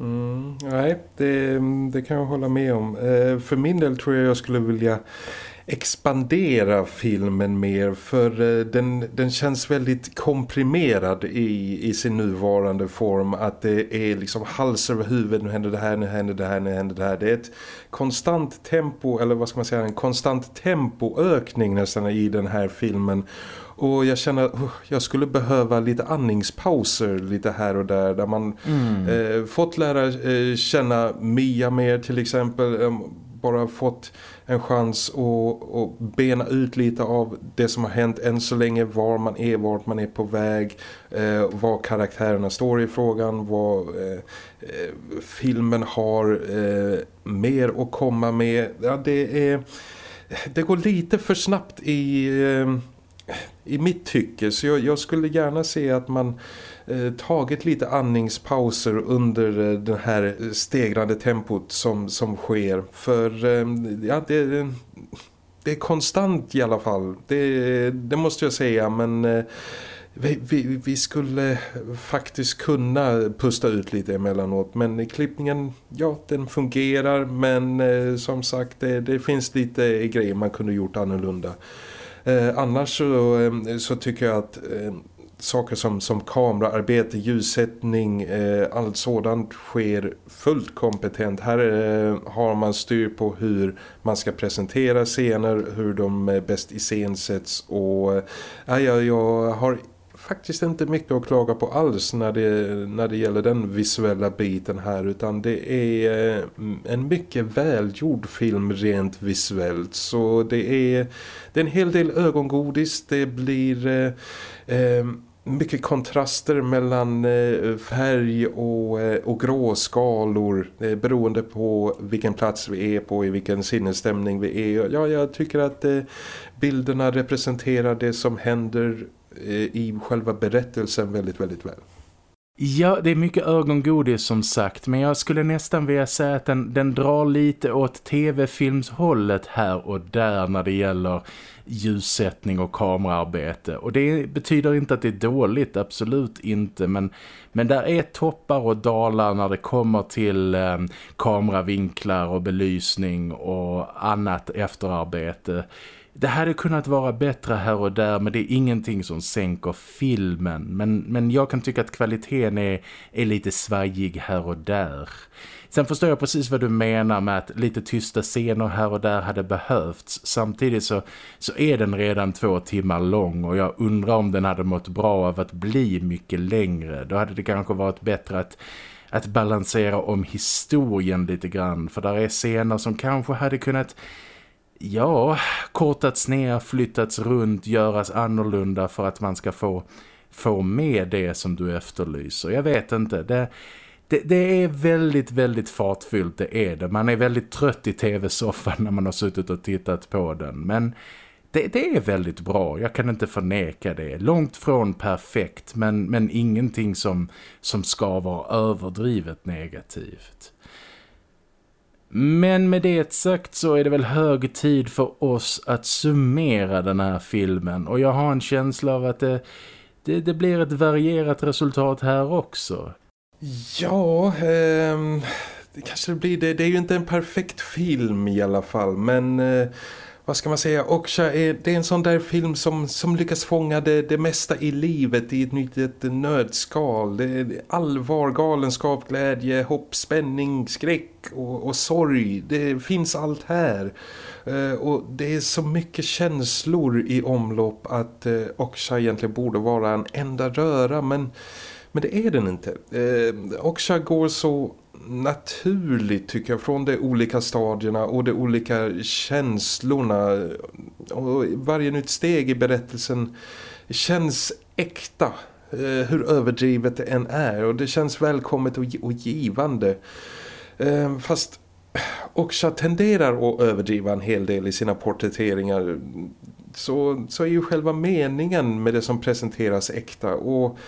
Speaker 2: Mm, nej, det, det, kan jag hålla med om. Eh, för min del tror jag jag skulle vilja expandera filmen mer för eh, den, den känns väldigt komprimerad i, i sin nuvarande form att det är liksom hals över huvud, nu händer det här, nu händer det här, nu händer det här. Det är ett konstant tempo, eller vad ska man säga, en konstant tempoökning nästan i den här filmen och jag känner att uh, jag skulle behöva lite andningspauser lite här och där. Där man mm. eh, fått lära eh, känna Mia mer till exempel. Bara fått en chans att, att bena ut lite av det som har hänt än så länge. Var man är, vart man är på väg. Eh, vad karaktärerna står i frågan. Vad eh, eh filmen har eh, mer att komma med. Ja, det, är, det går lite för snabbt i, eh, i mitt tycke. Så jag, jag skulle gärna se att man eh, tagit lite andningspauser under eh, det här stegrande tempot som, som sker. För eh, ja, det, det är konstant i alla fall. Det, det måste jag säga men... Eh, vi, vi, vi, skulle faktiskt kunna pusta ut lite emellanåt men klippningen, ja den fungerar men eh, som sagt det, det, finns lite grejer man kunde gjort annorlunda. Eh, annars så, eh, så tycker jag att eh, saker som, som kameraarbete, ljussättning, eh, allt sådant sker fullt kompetent. Här eh, har man styr på hur man ska presentera scener, hur de eh, bäst iscensätts och eh, jag, jag har faktiskt inte mycket att klaga på alls när det, när det gäller den visuella biten här utan det är eh, en mycket välgjord film rent visuellt så det är, det är en hel del ögongodis, det blir eh, eh, mycket kontraster mellan eh, färg och, eh, och gråskalor eh, beroende på vilken plats vi är på, i vilken sinnesstämning vi är. Ja, jag tycker att bilderna representerar det som händer i själva berättelsen väldigt, väldigt väl.
Speaker 1: Ja, det är mycket ögongodis som sagt men jag skulle nästan vilja säga att den, den drar lite åt tv-filmshållet här och där när det gäller ljussättning och kameraarbete. Och det betyder inte att det är dåligt, absolut inte. Men, men där är toppar och dalar när det kommer till eh, kameravinklar och belysning och annat efterarbete. Det hade kunnat vara bättre här och där men det är ingenting som sänker filmen. Men, men jag kan tycka att kvaliteten är, är lite svajig här och där. Sen förstår jag precis vad du menar med att lite tysta scener här och där hade behövts. Samtidigt så, så är den redan två timmar lång och jag undrar om den hade mått bra av att bli mycket längre. Då hade det kanske varit bättre att att balansera om historien lite grann. För där är scener som kanske hade kunnat ja, kortats ner, flyttats runt, göras annorlunda för att man ska få, få med det som du efterlyser. Jag vet inte, det, det, det, är väldigt, väldigt fartfyllt, det är det. Man är väldigt trött i tv-soffan när man har suttit och tittat på den. Men det, det, är väldigt bra, jag kan inte förneka det. Långt från perfekt, men, men ingenting som, som ska vara överdrivet negativt. Men med det sagt så är det väl hög tid för oss att summera den här filmen. Och jag har en känsla av att det, det, det blir ett varierat resultat här också.
Speaker 2: Ja, eh, det kanske blir det. Det är ju inte en perfekt film i alla fall, men... Eh vad ska man säga, Oksha är, det är en sån där film som, som lyckas fånga det, det mesta i livet i ett nytt nödskal. Det är allvar, galenskap, glädje, hopp, spänning, skräck och, och sorg. Det finns allt här. Eh, och det är så mycket känslor i omlopp att eh, Oksha egentligen borde vara en enda röra, men... Men det är den inte. Eh, Oksha går så naturligt tycker jag från de olika stadierna och de olika känslorna. Och varje nytt steg i berättelsen känns äkta eh, hur överdrivet det än är. Och det känns välkommet och, och givande. Eh, fast Oksha tenderar att överdriva en hel del i sina porträtteringar. Så, så är ju själva meningen med det som presenteras äkta. Och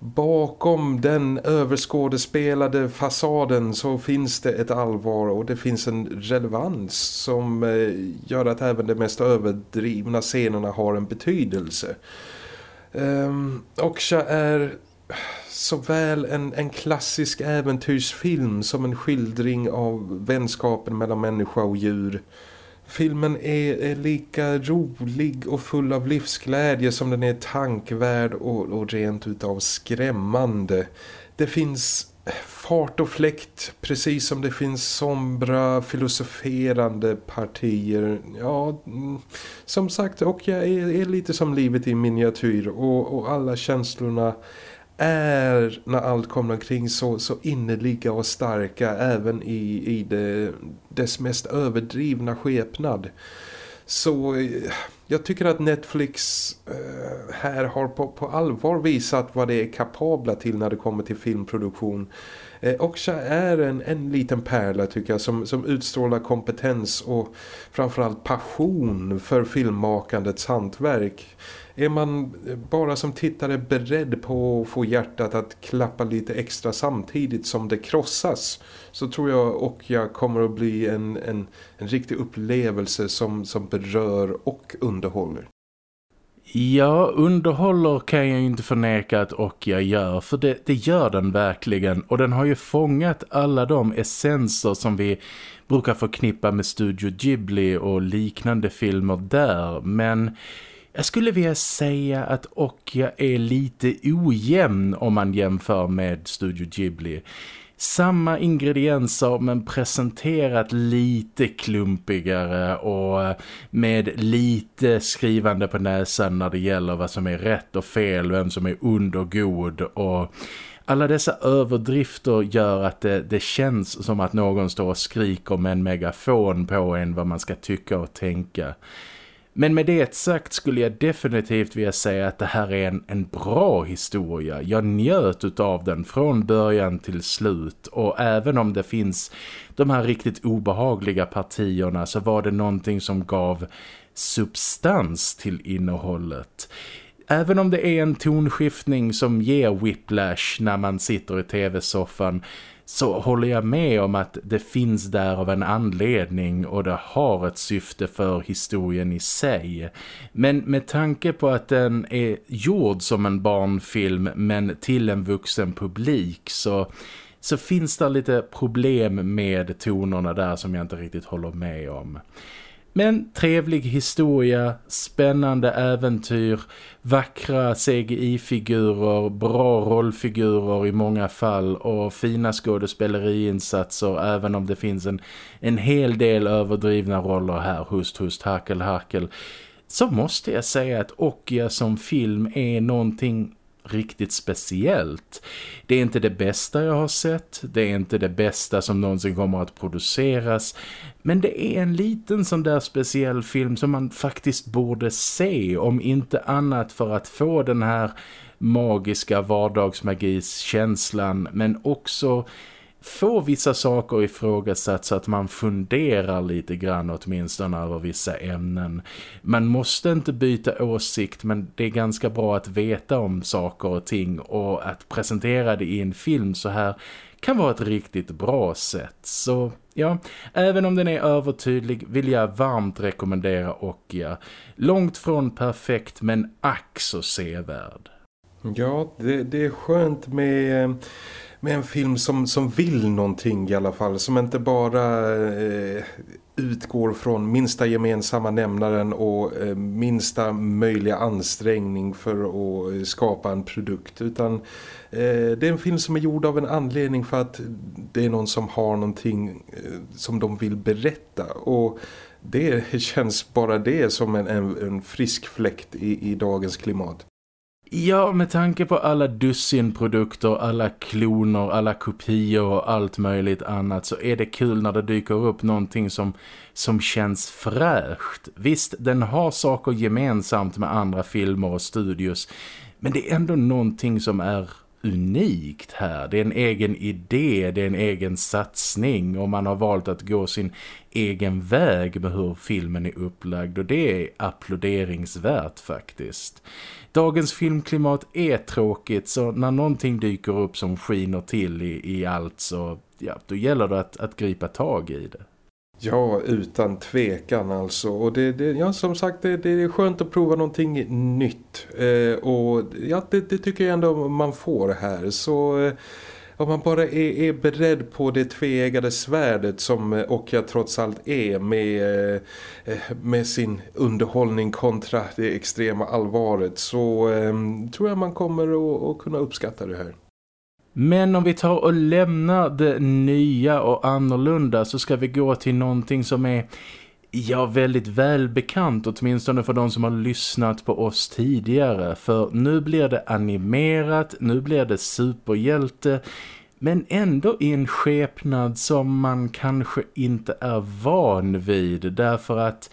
Speaker 2: bakom den överskådespelade fasaden så finns det ett allvar och det finns en relevans som eh, gör att även de mest överdrivna scenerna har en betydelse. Um, Oksha är såväl en, en klassisk äventyrsfilm som en skildring av vänskapen mellan människa och djur- Filmen är, är, lika rolig och full av livsglädje som den är tankvärd och, och rent utav skrämmande. Det finns fart och fläkt precis som det finns sombra filosoferande partier. Ja, mm, som sagt, och jag är, är lite som livet i miniatyr och, och alla känslorna är när allt kommer omkring så, så innerliga och starka även i, i det, dess mest överdrivna skepnad. Så eh, jag tycker att Netflix eh, här har på, på allvar visat vad det är kapabla till när det kommer till filmproduktion. Eh, Oksha är en, en liten pärla tycker jag som, som utstrålar kompetens och framförallt passion för filmmakandets hantverk. Är man bara som tittare beredd på att få hjärtat att klappa lite extra samtidigt som det krossas så tror jag och jag kommer att bli en, en, en riktig upplevelse som, som berör och underhåller.
Speaker 1: Ja, underhåller kan jag inte förneka att och jag gör, för det, det gör den verkligen. Och den har ju fångat alla de essenser som vi brukar förknippa med Studio Ghibli och liknande filmer där. Men jag skulle vilja säga att Okja är lite ojämn om man jämför med Studio Ghibli. Samma ingredienser men presenterat lite klumpigare och med lite skrivande på näsan när det gäller vad som är rätt och fel, vem som är ond och god och alla dessa överdrifter gör att det, det, känns som att någon står och skriker med en megafon på en vad man ska tycka och tänka. Men med det sagt skulle jag definitivt vilja säga att det här är en, en bra historia. Jag njöt av den från början till slut och även om det finns de här riktigt obehagliga partierna så var det någonting som gav substans till innehållet. Även om det är en tonskiftning som ger whiplash när man sitter i tv-soffan så håller jag med om att det finns där av en anledning och det har ett syfte för historien i sig. Men med tanke på att den är gjord som en barnfilm men till en vuxen publik så, så finns det lite problem med tonerna där som jag inte riktigt håller med om. Men trevlig historia, spännande äventyr, vackra CGI-figurer, bra rollfigurer i många fall och fina skådespeleriinsatser även om det finns en, en hel del överdrivna roller här, hust, hust, harkel, harkel. Så måste jag säga att Okia som film är någonting riktigt speciellt. Det är inte det bästa jag har sett, det är inte det bästa som någonsin kommer att produceras, men det är en liten sån där speciell film som man faktiskt borde se, om inte annat för att få den här magiska vardagsmagiskänslan men också få vissa saker ifrågasatt så att man funderar lite grann åtminstone över vissa ämnen. Man måste inte byta åsikt men det är ganska bra att veta om saker och ting och att presentera det i en film så här kan vara ett riktigt bra sätt. Så ja, även om den är övertydlig vill jag varmt rekommendera Okia. Långt från perfekt men ack så sevärd.
Speaker 2: Ja, det, det är skönt med eh, med en film som, som vill någonting i alla fall. Som inte bara eh, utgår från minsta gemensamma nämnaren och eh, minsta möjliga ansträngning för att eh, skapa en produkt. Utan eh, det är en film som är gjord av en anledning för att det är någon som har någonting eh, som de vill berätta. Och det känns bara det som en, en, en frisk fläkt i, i dagens klimat.
Speaker 1: Ja, med tanke på alla dussinprodukter, alla kloner, alla kopior och allt möjligt annat så är det kul när det dyker upp någonting som, som känns fräscht. Visst, den har saker gemensamt med andra filmer och studios men det är ändå någonting som är unikt här. Det är en egen idé, det är en egen satsning och man har valt att gå sin egen väg med hur filmen är upplagd och det är applåderingsvärt faktiskt. Dagens filmklimat är tråkigt så när någonting dyker upp som skiner till i, i allt så ja, då gäller det att, att gripa tag i det.
Speaker 2: Ja, utan tvekan alltså. Och det, det, ja, som sagt, det, det är skönt att prova någonting nytt. Eh, och ja, det, det, tycker jag ändå man får här. Så eh, om man bara är, är beredd på det tvegade svärdet som eh, och jag trots allt är med, eh, eh, med sin underhållning kontra det extrema allvaret så eh, tror jag man kommer att, att kunna uppskatta det här.
Speaker 1: Men om vi tar och lämnar det nya och annorlunda så ska vi gå till någonting som är ja, väldigt välbekant åtminstone för de som har lyssnat på oss tidigare. För nu blir det animerat, nu blir det superhjälte men ändå i en skepnad som man kanske inte är van vid därför att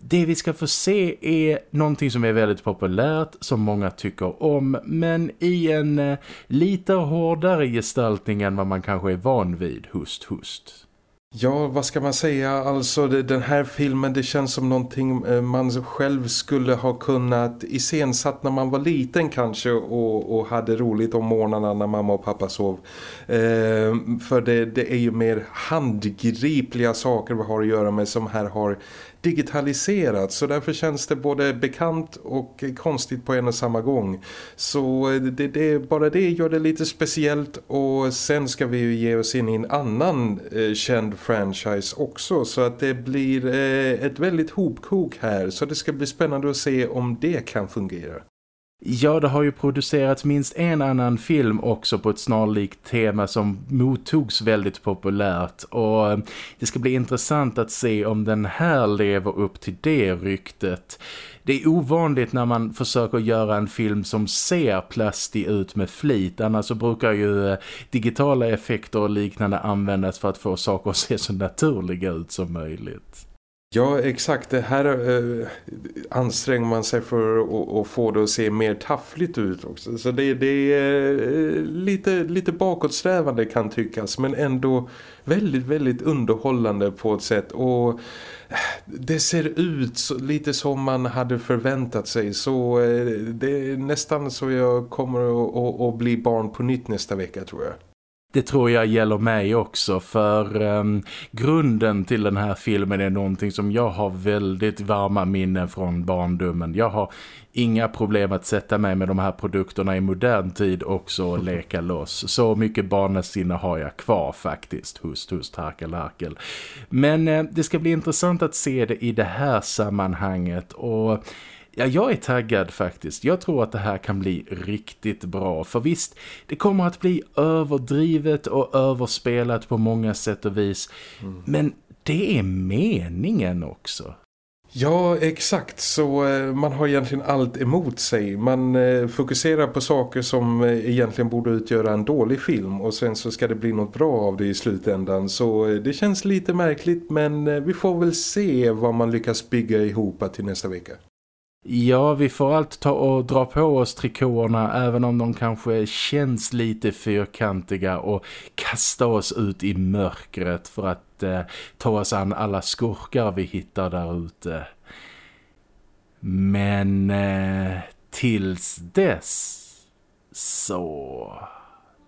Speaker 1: det vi ska få se är någonting som är väldigt populärt, som många tycker om, men i en eh, lite hårdare gestaltning än vad man kanske är van vid, hust, hust.
Speaker 2: Ja, vad ska man säga? Alltså den här filmen, det känns som någonting eh, man själv skulle ha kunnat iscensatt när man var liten kanske och, och hade roligt om morgnarna när mamma och pappa sov. Eh, för det, det är ju mer handgripliga saker vi har att göra med som här har digitaliserat så därför känns det både bekant och konstigt på en och samma gång. Så eh, det, det, bara det gör det lite speciellt och sen ska vi ju ge oss in i en annan eh, känd franchise också så att det blir eh, ett väldigt hopkok här så det ska bli spännande att se om det kan fungera.
Speaker 1: Ja, det har ju producerats minst en annan film också på ett snarlikt tema som mottogs väldigt populärt och eh, det ska bli intressant att se om den här lever upp till det ryktet. Det är ovanligt när man försöker göra en film som ser plastig ut med flit. Annars så brukar ju eh, digitala effekter och liknande användas för att få saker att se så naturliga ut som möjligt.
Speaker 2: Ja, exakt. Det här eh, anstränger man sig för att, få det att se mer taffligt ut också. Så det, det är eh, lite, lite bakåtsträvande kan tyckas men ändå väldigt, väldigt underhållande på ett sätt. Och eh, det ser ut så, lite som man hade förväntat sig. Så eh, det är nästan så jag kommer att, att, att bli barn på nytt nästa vecka tror jag.
Speaker 1: Det tror jag gäller mig också för um, grunden till den här filmen är någonting som jag har väldigt varma minnen från barndomen. Jag har inga problem att sätta mig med de här produkterna i modern tid också och leka [laughs] loss. Så mycket barnasinne har jag kvar faktiskt. Hust, hust, harkel, harkel. Men eh, det ska bli intressant att se det i det här sammanhanget och Ja, jag är taggad faktiskt. Jag tror att det här kan bli riktigt bra. För visst, det kommer att bli överdrivet och överspelat på många sätt och vis. Mm. Men det är meningen också.
Speaker 2: Ja, exakt. Så eh, man har egentligen allt emot sig. Man eh, fokuserar på saker som eh, egentligen borde utgöra en dålig film och sen så ska det bli något bra av det i slutändan. Så det känns lite märkligt men vi får väl se vad man lyckas bygga ihop till nästa vecka.
Speaker 1: Ja, vi får allt ta och dra på oss trikåerna även om de kanske känns lite fyrkantiga och kasta oss ut i mörkret för att eh, ta oss an alla skurkar vi hittar där ute. Men eh, tills dess så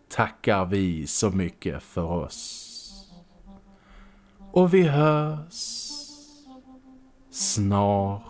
Speaker 1: tackar vi så mycket för oss. Och vi hörs snart